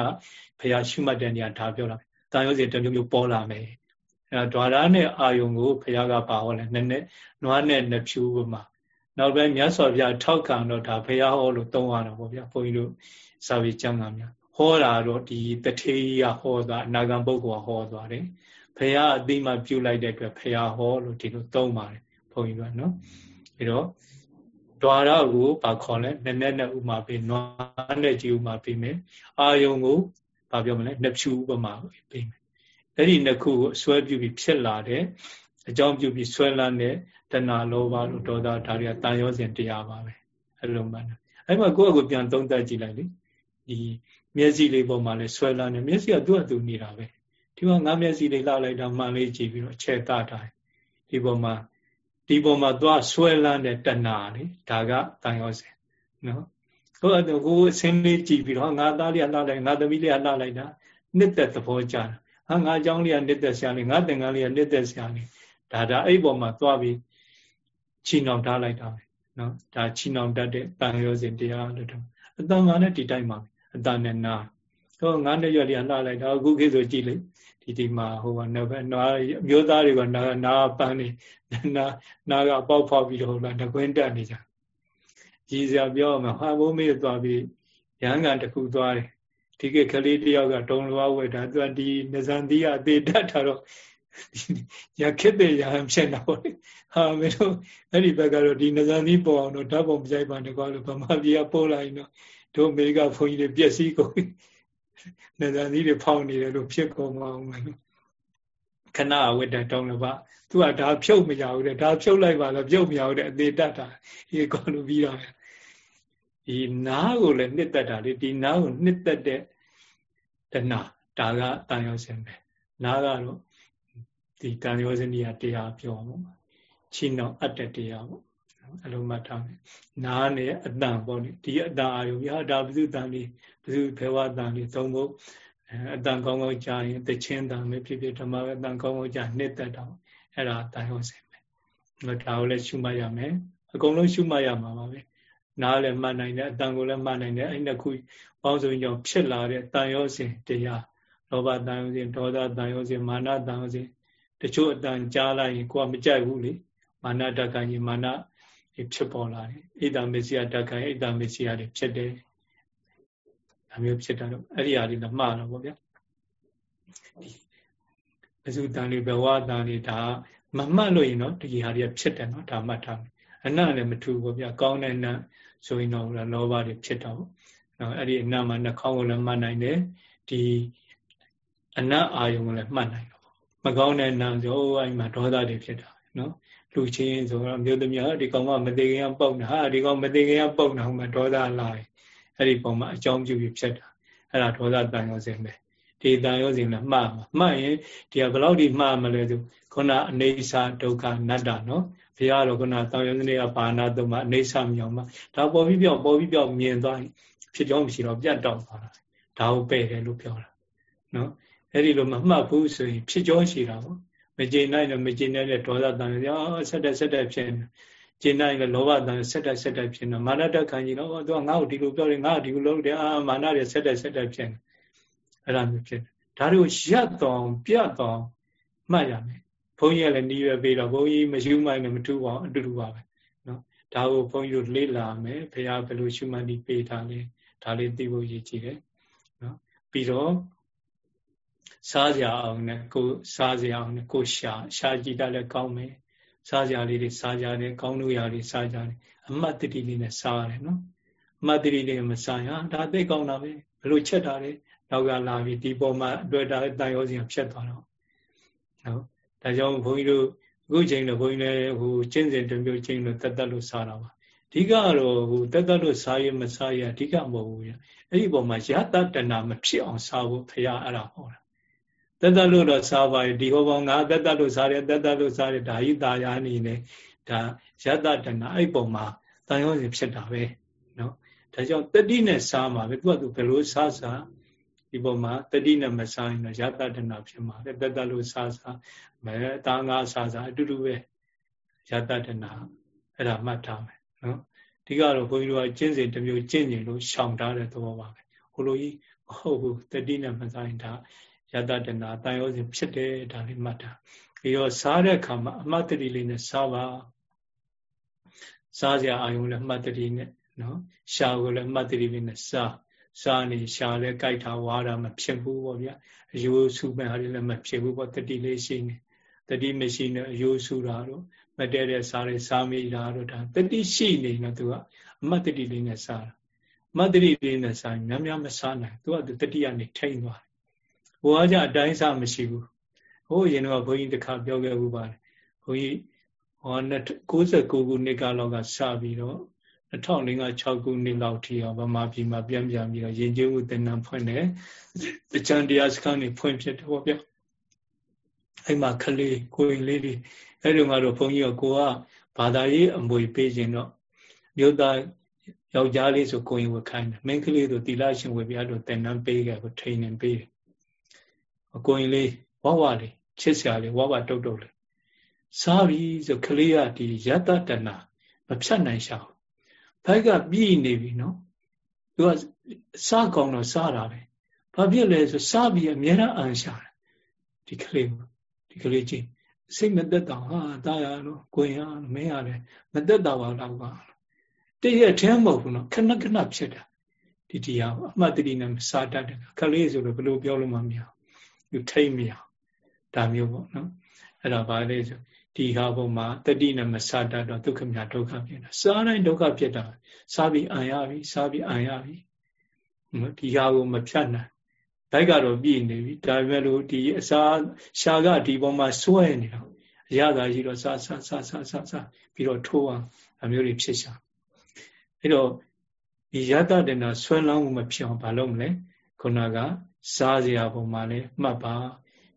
ဘုရားရှုမှတ်တဲ့နေရာဒါပြောတာတာယောစီတမျိုးမျိုးပေါ်လာမယ်အဲဒွါရနဲ့အာယုံကိုဘုရားကပါဟောလဲနည်းနည်းနွားနဲ့နှဖြူပမာနောက်ပိုင်းမြတ်စွာဘုရားထောက်ခံတော့ဒါဘုရားဟောလို့သုံးရတာပေါ့ဗျာဘုန်းကြီးတို့စာပေကျမ်းဂန်များဟောတာတော့ဒီတထေးကြီးကဟောသွားအနာဂံပုဂ္ဂိုလ်ကဟောသွားတယ်ဘုရားအတိမပြုလိုက်တဲ့အတွက်ဘုရားဟောလို့ဒီလိုသုံးပါတယ်ု န်းကြီးကနော်အဲတော့ဒွါရကိုဘာခေါ်လဲနည်းနည်းနဲ့ဥမာပေးနွားနဲ့ကြီးဥမာပေးမယ်အာယုံကိုဘာပြောမလဲနှစ်ဖြူဥပမာပေးမယ်အဲ့ဒီနှစ်ခုကိုဆွဲပြုပြီးဖြစ်လာတဲ့အကြောင်းပြုပြီးဆွဲလန်းတဲ့တဏှာလောဘလို့ဒေါသဒါတွေကတန်ရောစဉ်တရားပါပဲအဲ့လိုမှန်တယ်အဲ့မှာကိုယ့်အကိုပြန်သုံးသပ်ကြည့်လိုက်လေဒီမျက်စိလေးပေါ်မှာလဲဆွဲလန်းတယ်မျက်စိကသူ့အတူနေတာပဲဒီမှာငါမျက်စိလေးလှလိုက်တာမှန်လေးကြည့်ပြီးတော့ခြေတထားဒီပေါ်မှာ ဒီပုံမှာသွားဆွဲလန်းတဲ့တဏှာလေဒါကတန်ရောစဉ်နော်ကိုယ်အကိုအစင်းလေးကြည့်ပြီးတော့ငါသားလေးကလှလိုက်ငါသမီးလေးကလှလိုက်တာနှစ်သက်သဘောကြတာဟာငါအကြောင်းလေးကနှစ်သက်ဆရာလေးငါသင်္ကန်းလေးကနှစ်သက်ဆရာလေးဒါဒါအဲ့ပုံမှာသွားပြီးချီနှောင်ထားလိုက်တာပဲနော်ဒါချီနှောင်တတ်တဲ့တန်ရောစဉ်တရားလို့တော့အတန်ကလည်းဒီတိုင်းပါပဲအတန်နဲ့နာဟောငါးနှစ်ရွက်လေးကလှလိုက်တာအခုခေတ်ဆိုကြည့်လိုက် ဒီဒီမှာဟိုကနဘနွားအမျိုးသားတွေကနာနာပန်းနေနာနာကပေါက်ဖောက်ပြီးတော့ဟိုလာတကွင်းတက်နေကြရည်စရာပြောမှာဟာဘုံမေးသွားပြီးရဟန်းကန်တစ်ခုသွားတယ်ဒီကကလေးတယောက်ကတုံလွားဝဲတာသူကဒီနဇန်တိအသေးတတ်တာတော့ရခက်တဲ့ရဟန်းဖြစ်တော့ဟာမင်းတို့အဲ့ဒီဘက်ကတော့ဒီနဇန်တိပေါ်အောင်တော့ဓာတ်ပုံမကြိုက်ပါနဲ့ကွာလို့ဗမာပြည်ကပို့လိုက်တော့တို့အမေရိကဘုန်းကြီးတွေပြက်စီးကုန် နေသာသီးတွေဖောင်းနေတယ်လို့ဖြစ်ကုန်မအောင်မယ်လို့ခဏဝိတ္တတောင်းလပါသူကဒါဖြုတ်မရဘူးတဲ့ဒါဖြုတ်လိုက်ပါလားဖြုတ်မရဘူးတဲ့အသေးတတ်တာဒီကောလို့ပြီးတော့ဒီနားကိုလည်းနှစ်သက်တာလေဒီနားကိုနှစ်သက်တဲ့တဏဒါကတန်ရောစင်ပဲနားကတော့ဒီတန်ရောစင်ကြီးတရားပြောမှာချီနှောင်အပ်တဲ့တရားပေါ့ အလုံးမှတ်ထားမယ်နားနဲ့အတန်ပေါ့လေဒီအတန်အာယုပြဒါဘုသူတန်လေးဘုသူဖေဝတန်လေးသုံးဖို့အတန်ကောင်းကောင်းကြားရင်တချင်းတန်ပဲဖြစ်ဖြစ်ဓမ္မပဲအတန်ကောင်းကောင်းကြားနှစ်သက်တော့အဲ့ဒါတန်ရုံးစင်ပဲဒါကိုလည်းရှုမှတ်ရမယ်အကုန်လုံးရှုမှတ်ရမှာပါပဲနားလည်းမှတ်နိုင်တယ်အတန်ကိုလည်းမှတ်နိုင်တယ်အဲ့နှစ်ခုပေါင်းစုံကြောင့်ဖြစ်လာတဲ့တန်ရောစင်တရားလောဘတန်ရောစင်ဒေါသတန်ရောစင်မာနတန်ရောစင်တချို့အတန်ကြားလိုက်ရင်ကိုကမကြိုက်ဘူးလေမာနတက္ကကြီးမာန ဖြစ်ပေါ်လာတယ်ဣဒ္ဓမစ္စယတက္ကံဣဒ္ဓမစ္စယတွေဖြစ်တယ်ဒါမျိုးဖြစ်တာတော့အဲ့ဒီဟာတွေတော့မှားတော့ဗောဗျာအစုတန်လေးဘဝတန်လေးဒါမမှတ်လို့ရင်တော့ဒီဟာတွေဖြစ်တယ်နော်ဒါမှတ်ထားမယ်အနလည်းမထူဗောဗျာကောင်းတဲ့နတ်ဆိုရင်တော့လောဘတွေဖြစ်တော့နော်အဲ့ဒီအနမှာနှာခေါင်းကိုလည်းမှတ်နိုင်တယ်ဒီအနတ်အာယုံကိုလည်းမှတ်နိုင်တော့မကောင်းတဲ့နတ်ဆိုအဲ့မှာဒေါသတွေဖြစ်တာနော် လူချင်းဆိုတော့မျိုးသမီးဟာဒီကောင်ကမသေးခင်ကပုတ်တာဟာဒီကောင်မသေးခင်ကပုတ်တာဟိုမှာဒေါသလာတယ်အဲ့ဒီပုံမှာအကြောင်းပြုပြီးဖြစ်တာအဲ့ဒါဒေါသတန်ရောစင်ပဲဒီတန်ရောစဉ်လည်းမှားမှာမှတ်ရင်ဒီကဘယ်လောက်ဒီမှားမလဲသူခုနအနေစာဒုက္ခနတ္တနော်ဘုရားတော်ခုနတောင်ရင်းနေကဘာနာတုံးမှာအနေစာမြောင်မှာဒါပေါ်ပြီးပြောက်ပေါ်ပြီးပြောက်မြင်သွားရင်ဖြစ်ကြောင်းမရှိတော့ပြတ်တောက်သွားတာဒါကိုပဲ့တယ်လို့ပြောတာနော်အဲ့ဒီလိုမမှတ်ဘူးဆိုရင်ဖြစ်ကြောင်းရှိတာပေါ့ မကျေနိုင်လည်းမကျေနိုင်တဲ့ဒေါသတန်ရောဆက်တက်ဆက်တက်ဖြစ်နေကျေနိုင်လည်းလောဘတန်ဆက်တက်ဆက်တက်ဖြစ်နေမာနတက်ခံကြီးတော့သူကငါ့ကိုဒီလိုပြောတယ်ငါ့ကိုဒီလိုလုပ်တယ်အာမာနတွေဆက်တက်ဆက်တက်ဖြစ်နေအဲ့လိုမျိုးဖြစ်တယ်ဒါတွေကိုရပ်တော်ပြတ်တော်မှတ်ရမယ်ဘုန်းကြီးကလည်းနှီးရပေးတော့ဘုန်းကြီးမရှုမှိုင်းလည်းမထူပါဘူးအတူတူပါပဲနော်ဒါကိုဘုန်းကြီးတို့လေ့လာမယ်ဘုရားဘယ်လိုရှုမှတ်ပြီးပေးထားလဲဒါလေးသိဖို့ရည်ကြည်တယ်နော်ပြီးတော့ စားကြအောင်နဲ့ကိုစားကြအောင်နဲ့ကိုရှာရှာကြည့်တတ်လည်းကောင်းမယ်စားကြလေးတွေစားကြတယ်ကောင်းလို့ရလေးစားကြတယ်အမတ်တတိလေးနဲ့စားရတယ်နော်အမတ်တတိလေးမစားရဒါသိကောင်းတာပဲဘယ်လိုချက်တာလဲနောက်ကလာပြီးဒီပေါ်မှာတွေ့တာတန်ရောစီဖြတ်သွားတော့နော်ဒါကြောင့်ဘုန်းကြီးတို့အခုချိန်တော့ဘုန်းကြီးလည်းဟိုကျင့်စဉ်တစ်မျိုးချိန်လို့တက်တက်လို့စားတာပါအဓိကတော့ဟိုတက်တက်လို့စားရမစားရအဓိကမဟုတ်ဘူးရအဲ့ဒီပေါ်မှာယတတနာမဖြစ်အောင်စားဖို့ဖရာအဲ့ဒါဟောတာ တက်တက်လို့တော့စားပါဒီဟောပေါင်းငါတက်တက်လို့စားတယ်တက်တက်လို့စားတယ်ဒါဟိတာယာနေနေဒါယတတနာအဲ့ပုံမှာတန်ရုံးစီဖြစ်တာပဲနော်ဒါကြောင့်တတိနဲ့စားမှာပဲသူကသူဘယ်လိုစားစားဒီပုံမှာတတိနဲ့မစားရင်တော့ယတတနာဖြစ်မှာပဲတက်တက်လို့စားစားမဲတာငါစားစားအတူတူပဲယတတနာအဲ့ဒါမှတ်ထားမယ်နော်ဒီကတော့ဘုန်းကြီးတို့ကကျင့်စဉ်တစ်မျိုးကျင့်နေလို့ရှောင်ထားတဲ့သဘောပါပဲဟိုလိုကြီးမဟုတ်ဘူးတတိနဲ့မစားရင်ဒါ ယတတနာတန်ရောစဉ်ဖြစ်တယ်ဒါလေးမှတ်တာပြီးတော့စားတဲ့အခါမှာအမှတ်တတိလေးနဲ့စားပါစားစရာအာယုံလည်းအမှတ်တတိနဲ့နော်ရှာကိုလည်းအမှတ်တတိလေးနဲ့စားစားနေရှာလဲကြိုက်တာဝါတာမဖြစ်ဘူးပေါ့ဗျာအယိုးဆူမဲ့ဟာတွေလည်းမဖြစ်ဘူးပေါ့တတိလေးရှိနေတတိမရှိနေအယိုးဆူတာတော့မတဲတဲ့စားတွေစားမိတာတော့ဒါတတိရှိနေတော့သူကအမှတ်တတိလေးနဲ့စားတာမတ္တိလေးနဲ့စားများများမစားနိုင်သူကတတိကနေထိန်သွား ဘုရားကြအတိုင်းစားမရှိဘူးဟိုအရင်တော့ဘုန်းကြီးတစ်ခါပြောခဲ့ဘူးပါတယ်ဘုန်းကြီးဟော69ခုနှစ်ကလောက်ကစပြီးတော့2006ခုနှစ်လောက်ထိအောင်ဗမာပြည်မှာပြန်ပြန်ပြီးတော့ရင်ကျေးမှုသင်တန်းဖွင့်တယ်တချမ်းတရားစခန်းတွေဖွင့်ဖြစ်တယ်ပေါ့ဗျအဲ့မှာကလေးကိုရင်လေးတွေအဲ့ဒီကတော့ဘုန်းကြီးကကိုကဘာသာရေးအမွေပေးခြင်းတော့မြို့သားယောက်ျားလေးဆိုကိုရင်ဝခိုင်းတယ်မိန်းကလေးဆိုတီလာရှင်ဝေပြတော့သင်တန်းပေးခဲ့ကိုထိန်နေပေးတယ် ကိုရင်လေးဝဝလေးချစ်စရာလေးဝဝတုတ်တုတ်လေးစားပြီဆိုကလေးကဒီယတတနာမဖြတ်နိုင်ရှာဘိုက်ကပြည်နေပြီနော်သူကစားကောင်းတော့စားတာပဲဘာဖြစ်လဲဆိုစားပြီးအများအားအန်ရှာတယ်ဒီကလေးဒီကလေးချင်းစိတ်မသက်တာဟာတာရလို့ကိုရင်အားမင်းရတယ်မသက်တာပါတော့ပါတည့်ရထဲမဟုတ်ဘူးနော်ခဏခဏဖြစ်တာဒီတရားအမှတ်တတိနဲ့စားတတ်တယ်ကလေးဆိုတော့ဘယ်လိုပြောလို့မှမရဘူး ထိတ်မရဒါမျိုးပေါ့နော်အဲ့ဒါဘာလဲဆိုဒီဟာပုံမှာတတိနဲ့မစားတတ်တော့ဒုက္ခမြဒုက္ခဖြစ်တာစားတိုင်းဒုက္ခဖြစ်တာစားပြီးအံရပြီစားပြီးအံရပြီဒီဟာကိုမဖြတ်နိုင်ဘိုက်ကတော့ပြည့်နေပြီဒါပေမဲ့လို့ဒီအစာရှာကဒီပေါ်မှာစွဲနေတာအရသာရှိတော့စားစားစားစားစားစားပြီးတော့ထိုးအောင်အမျိုးတွေဖြစ်ရှာအဲ့တော့ဒီယတတနာဆွဲလောင်းမှုမဖြစ်အောင်ဘာလုပ်မလဲခုနက စားစရာပုံမှာလဲမှတ်ပါ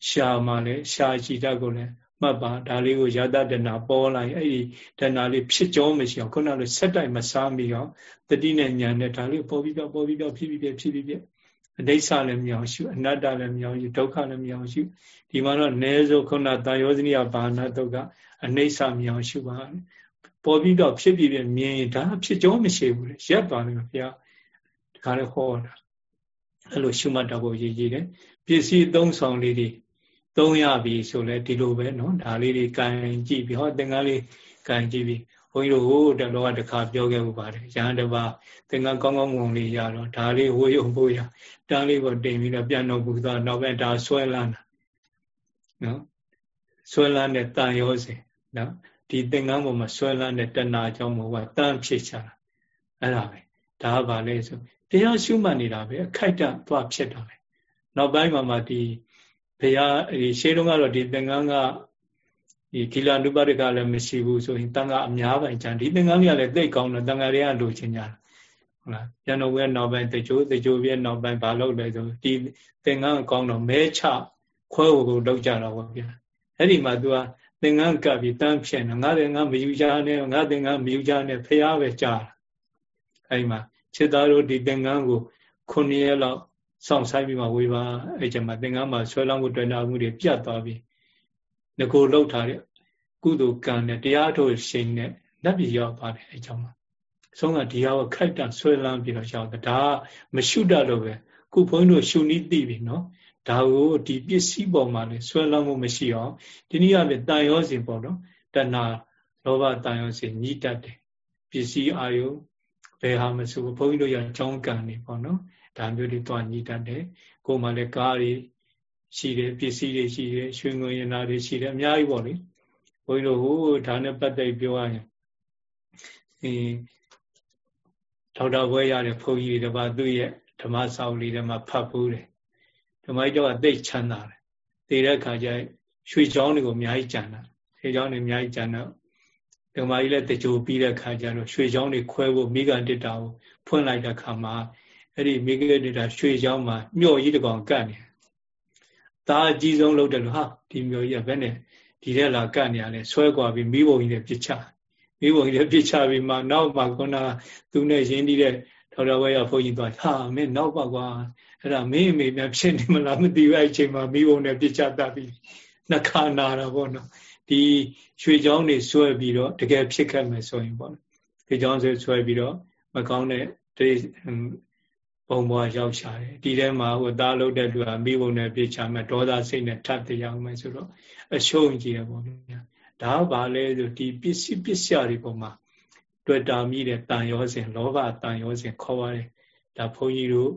ရှာမှာလဲရှာကြည့်တတ်ကိုလဲမှတ်ပါဒါလေးကိုယတတနာပေါ်လာရင်အဲ့ဒီတဏလေးဖြစ်ကြောမရှိအောင်ခုနလိုဆက်တိုက်မစားမိအောင်တတိနဲ့ညာနဲ့ဒါလေးပေါ်ပြီးပြောပေါ်ပြီးပြောဖြစ်ပြီးပြဖြစ်ပြီးပြအနိစ္စလည်းမရအောင်ရှုအနတ္တလည်းမရအောင်ရှုဒုက္ခလည်းမရအောင်ရှုဒီမှာတော့ ਨੇ ဆိုခုနတာယောဇနိယဘာနာဒုက္ခအနိစ္စမရအောင်ရှုပါပေါ်ပြီးတော့ဖြစ်ပြီးပြမြင်ဒါဖြစ်ကြောမရှိဘူးလေရက်သွားတယ်ဘုရားဒီခါလေးဟောတာ အဲ့လိုရှုမှတ်တာကိုရည်ကြီးတယ်ပစ္စည်းသုံးဆောင်လေးတွေသုံးရပြီဆိုလဲဒီလိုပဲနော်ဒါလေးတွေကင်ကြည့်ပြီးဟောသင်္ကန်းလေးကင်ကြည့်ပြီးဘုန်းကြီးတို့ဟိုတလောကတစ်ခါပြောခဲ့မှုပါတယ်ရဟန်းတစ်ပါးသင်္ကန်းကောင်းကောင်းဝင်လေးရတော့ဒါလေးဝေယုံဖို့ရတန်းလေးကိုတင်ပြီးတော့ပြန်တော့ပူသွားနောက်ပဲဒါဆွဲလန်းတာနော်ဆွဲလန်းတဲ့တန်ရောစဉ်နော်ဒီသင်္ကန်းပေါ်မှာဆွဲလန်းတဲ့တဏှာကြောင့်မဟုတ်ဘူးတန်ဖြစ်ချတာအဲ့ဒါပဲဒါကဘာလဲဆို တရားရှုမှတ်နေတာပဲအခိုက်အတန့်သွားဖြစ်တာပဲနောက်ပိုင်းမှာမှဒီဘုရားဒီရှေးတုန်းကတော့ဒီသင်္ကန်းကဒီကိလာနုပါဒကလည်းမရှိဘူးဆိုရင်တန်ခါအများပိုင်ကြံဒီသင်္ကန်းကြီးကလည်းသိကောင်းတယ်တန်ခါတွေကလိုချင်ကြတာဟုတ်လားပြန်တော်ရဲ့နောက်ပိုင်းတကြိုတကြိုရဲ့နောက်ပိုင်းဘာလုပ်လဲဆိုဒီသင်္ကန်းအကောင်းတော့မဲချခွဲဖို့ကိုလောက်ကြတော့ဗျာအဲ့ဒီမှာ तू ကသင်္ကန်းကပ်ပြီးတန်းဖြစ်နေငါသင်္ကန်းမယူကြနဲ့ငါသင်္ကန်းမယူကြနဲ့ဖះပဲကြားအဲ့ဒီမှာ ခြေသားတို့ဒီသင်္ကန်းကိုခုနှစ်ရက်လောက်စောင့်ဆိုင်ပြီးမှဝေပါအဲ့ကျမှသင်္ကန်းမှာဆွဲလောင်းမှုတွေ့နာမှုတွေပြတ်သွားပြီငကိုလောက်ထားတဲ့ကုသိုလ်ကံနဲ့တရားထုတ်ရှင်နဲ့လက်ပြရောက်ပါတယ်အဲ့ကြောင့်မှာဆုံးကဒီဟာကိုခိုက်တဆွဲလန်းပြီးတော့ရောက်တယ်ဒါကမရှုတတ်လို့ပဲခုဘုန်းကြီးတို့ရှုနည်းသိပြီနော်ဒါကိုဒီပစ္စည်းပေါ်မှာလေဆွဲလန်းမှုမရှိအောင်ဒီနည်းအားဖြင့်တန်ရောစဉ်ပေါ့နော်တဏှာလောဘတန်ရောစဉ်ညှိတတ်တယ်ပစ္စည်းအာယု ဘယ်ဟာမဆိုဘုန်းကြီးတို့ရအကြောင်းကံနေပေါ့နော်ဒါမျိုးတွေတွားညှိတတ်တယ်ကိုယ်မှလည်းကားတွေရှိတယ်ပစ္စည်းတွေရှိတယ်ရွှေငွေရနာတွေရှိတယ်အများကြီးပေါ့လေဘုန်းကြီးတို့ဟိုဒါနဲ့ပတ်သက်ပြောရရင်အင်းဒေါက်တာဘွဲရတဲ့ဘုန်းကြီးတွေတပါသူ့ရဲ့ဓမ္မစာအုပ်လေးထဲမှာဖတ်ဖို့တယ်ဓမ္မကြီးတော့သိချမ်းသာတယ်တည်တဲ့ခါကျရွှေချောင်းတွေကိုအများကြီးကြံတာရွှေချောင်းတွေအများကြီးကြံတော့ ဓမ္မကြီးလည်းတကြိုပြီးတဲ့ခါကျတော့ရွှေချောင်းတွေခွဲဖို့မိဂန္တစ်တာကိုဖွင့်လိုက်တဲ့ခါမှာအဲ့ဒီမိဂန္တစ်တာရွှေချောင်းမှာမြို့ကြီးတကောင်ကတ်နေဒါအကြီးဆုံးလုပ်တယ်လို့ဟာဒီမြို့ကြီးကဘယ်နဲ့ဒီထဲလာကတ်နေရလဲဆွဲကွာပြီးမိဘုံကြီးနဲ့ပြစ်ချမိဘုံကြီးနဲ့ပြစ်ချပြီးမှနောက်မှခုနကသူနဲ့ရင်းနှီးတဲ့ဒေါက်တာဝဲရဘုန်းကြီးသွားဟာမင်းနောက်ပါကွာအဲ့ဒါမင်းအမေများဖြစ်နေမလားမသိဘူးအဲ့အချိန်မှာမိဘုံနဲ့ပြစ်ချတတ်ပြီးနှခါနာတာပေါ့နော် ဒီရွှေချောင်းတွေဆွဲပြီးတော့တကယ်ဖြစ်ခဲ့မယ်ဆိုရင်ပေါ့ရွှေချောင်းဆွဲဆွဲပြီးတော့မကောင်းတဲ့တိပုံပေါ်ရောက်ချတယ်ဒီထဲမှာဟိုသားလုပ်တဲ့လူကမိဘုံနဲ့ပြစ်ချမယ်ဒေါသစိတ်နဲ့ထပ်တရားမယ်ဆိုတော့အရှုံးကြီးရပေါ့ဗျာဒါကဘာလဲဆိုဒီပစ္စည်းပစ္စယတွေပုံမှာတွေ့တာမိတဲ့တန်ရောစဉ်လောဘတန်ရောစဉ်ခေါ်ရတယ်ဒါဘုန်းကြီးတို့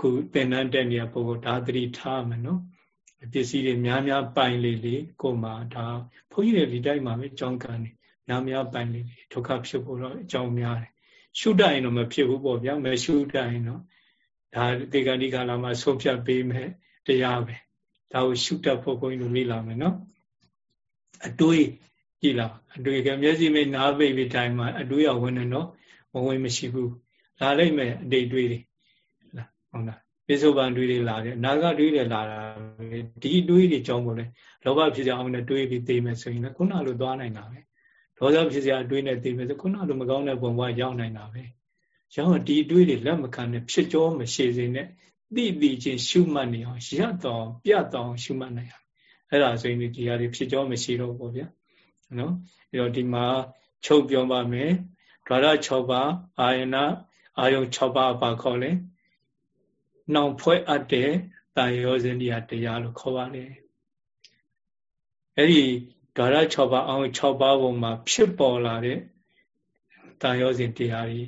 ခုသင်္นานတက်နေတဲ့ပုဂ္ဂိုလ်ဒါသတိထားမယ်နော် ပစ္စည်းတွေများများပိုင်လေလေကိုမှဒါဘုန်းကြီးတွေဒီတိုင်းမှာပဲကြောင်းကန်နေများများပိုင်လေလေဒုက္ခဖြစ်ဖို့တော့အကြောင်းများတယ်ရှုတတ်ရင်တော့မဖြစ်ဘူးပေါ့ဗျာမရှုတတ်ရင်တော့ဒါတေဂဏိကာလမှာဆုံးဖြတ်ပေးမယ်တရားပဲဒါကိုရှုတတ်ဖို့ဘုန်းကြီးတို့လေ့လာမယ်နော်အတွေးကြည့်လာအတွေးကမျက်စိမိတ်နားပိတ်ပြီးတိုင်းမှာအတွေးရဝင်နေတော့မဝင်မရှိဘူးလာလိုက်မယ်အတိတ်တွေးတွေဟုတ်လား ပိစုပန်တွေးတွေလာတယ်နာဂတွေးတွေလာတာဒီတွေးတွေကြောင်းပေါ်လဲလောဘဖြစ်ကြအောင်နဲ့တွေးပြီးသိမယ်ဆိုရင်လည်းခုနလိုသွားနိုင်တာပဲဒေါသဖြစ်စရာတွေးနဲ့သိမယ်ဆိုခုနလိုမကောင်းတဲ့ပုံပွားရောက်နိုင်တာပဲရောက်ဒီတွေးတွေလက်မခံနဲ့ဖြစ်ကြောမရှိစေနဲ့သိသိချင်းရှုမှတ်နေအောင်ရတ်တော်ပြတ်တော်ရှုမှတ်နိုင်ရအဲ့ဒါဆိုရင်ဒီဟာတွေဖြစ်ကြောမရှိတော့ဘူးဗျာနော်အဲ့တော့ဒီမှာချုပ်ပြောပါမယ်ဓာရ6ပါးအာယနာအာယုံ6ပါးပါခေါ်လဲ နှောင်ဖွဲ့အပ်တဲ့တာယောဇဉ်တရားတရားလို့ခေါ်ပါတယ်အဲ့ဒီဓာရ6ပါးအောင်6ပါးပုံမှာဖြစ်ပေါ်လာတဲ့တာယောဇဉ်တရားတွေ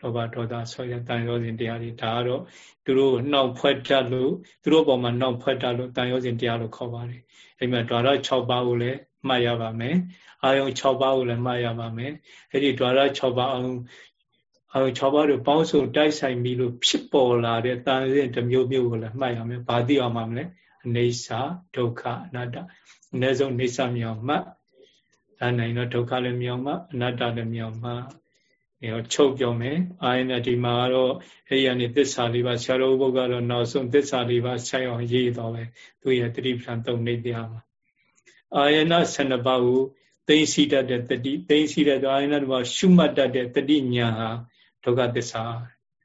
လောဘဒေါသဆွေရတန်ရောစဉ်တရားတွေဒါကတော့သူတို့နှောက်ဖွဲ့တတ်လို့သူတို့ပေါ်မှာနှောက်ဖွဲ့တတ်လို့တန်ရောစဉ်တရားလို့ခေါ်ပါတယ်အဲ့မှာဓာရ6ပါးကိုလည်းမှတ်ရပါမယ်အာယုံ6ပါးကိုလည်းမှတ်ရပါမယ်အဲ့ဒီဓာရ6ပါးအောင် အာယုံ6ပါးတို့ပေါင်းစုံတိုက်ဆိုင်ပြီးလို့ဖြစ်ပေါ်လာတဲ့တန်စဉ်တစ်မျိုးမျိုးကိုလည်းမှတ်ရမယ်ဘာသိအောင်မှမလဲအနေစာဒုက္ခအနတ္တအနည်းဆုံးနေစာမြောင်မှတ်ဒါနိုင်တော့ဒုက္ခလည်းမြောင်မှအနတ္တလည်းမြောင်မှရောချုပ်ပြောမယ်အာယနာဒီမှာတော့အဲ့ရနေသစ္စာလေးပါဆရာတော်ဘုရားကတော့နောက်ဆုံးသစ္စာလေးပါဆိုင်အောင်ရေးတော်ပဲသူရဲ့တတိပ္ပံသုံးနေတရားမှာအာယနာ12ပါးကိုသိသိတတ်တဲ့တတိသိသိတတ်တဲ့အာယနာတွေမှာရှုမှတ်တတ်တဲ့တတိညာဟာ ဒုက္ခသစ္စာ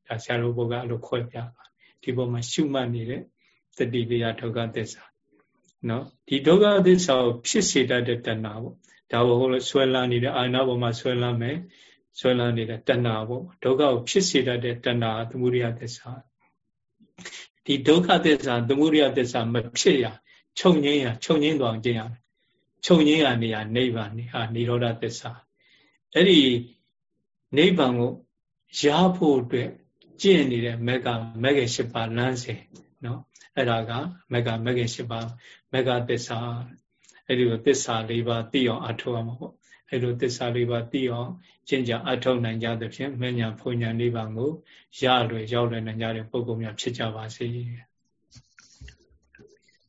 ဒါဆရာတော်ဘုရားအဲ့လိုခွဲပြပါဒီပေါ်မှာရှုမှတ်နေတဲ့တတိတရားဒုက္ခသစ္စာနော်ဒီဒုက္ခသစ္စာကိုဖြစ်စေတတ်တဲ့တဏှာပေါ့ဒါဘို့ဟိုဆွဲလန်းနေတဲ့အာယနာပေါ်မှာဆွဲလန်းမယ်ဆွဲလန်းနေတဲ့တဏှာပေါ့ဒုက္ခကိုဖြစ်စေတတ်တဲ့တဏှာသမုဒိယသစ္စာဒီဒုက္ခသစ္စာသမုဒိယသစ္စာမဖြစ်ရချုပ်ငင်းရချုပ်ငင်းသွားအောင်ကျင့်ရမယ်ချုပ်ငင်းရနေရနိဗ္ဗာန်ဟာនិရောဓသစ္စာအဲ့ဒီနိဗ္ဗာန်ကို ရဖို့အတွက်ကျင့်နေတဲ့မက်ကမက်က၈ပါးလမ်းစဉ်နော်အဲ့ဒါကမက်ကမက်က၈ပါးမက်ကသစ္စာအဲ့ဒီကိုသစ္စာ၄ပါးသိအောင်အထောက်အမှာပေါ့အဲလိုသစ္စာလေးပါးသိအောင်ကျင့်ကြံအထောက်နိုင်ကြသဖြင့်မဉ္ဇဏ်ဖွဉ္ဇဏ်လေးပါးကိုရလွယ်ရောက်လွယ်နိုင်ကြတဲ့ပုဂ္ဂိုလ်များဖြစ်ကြပါစေ။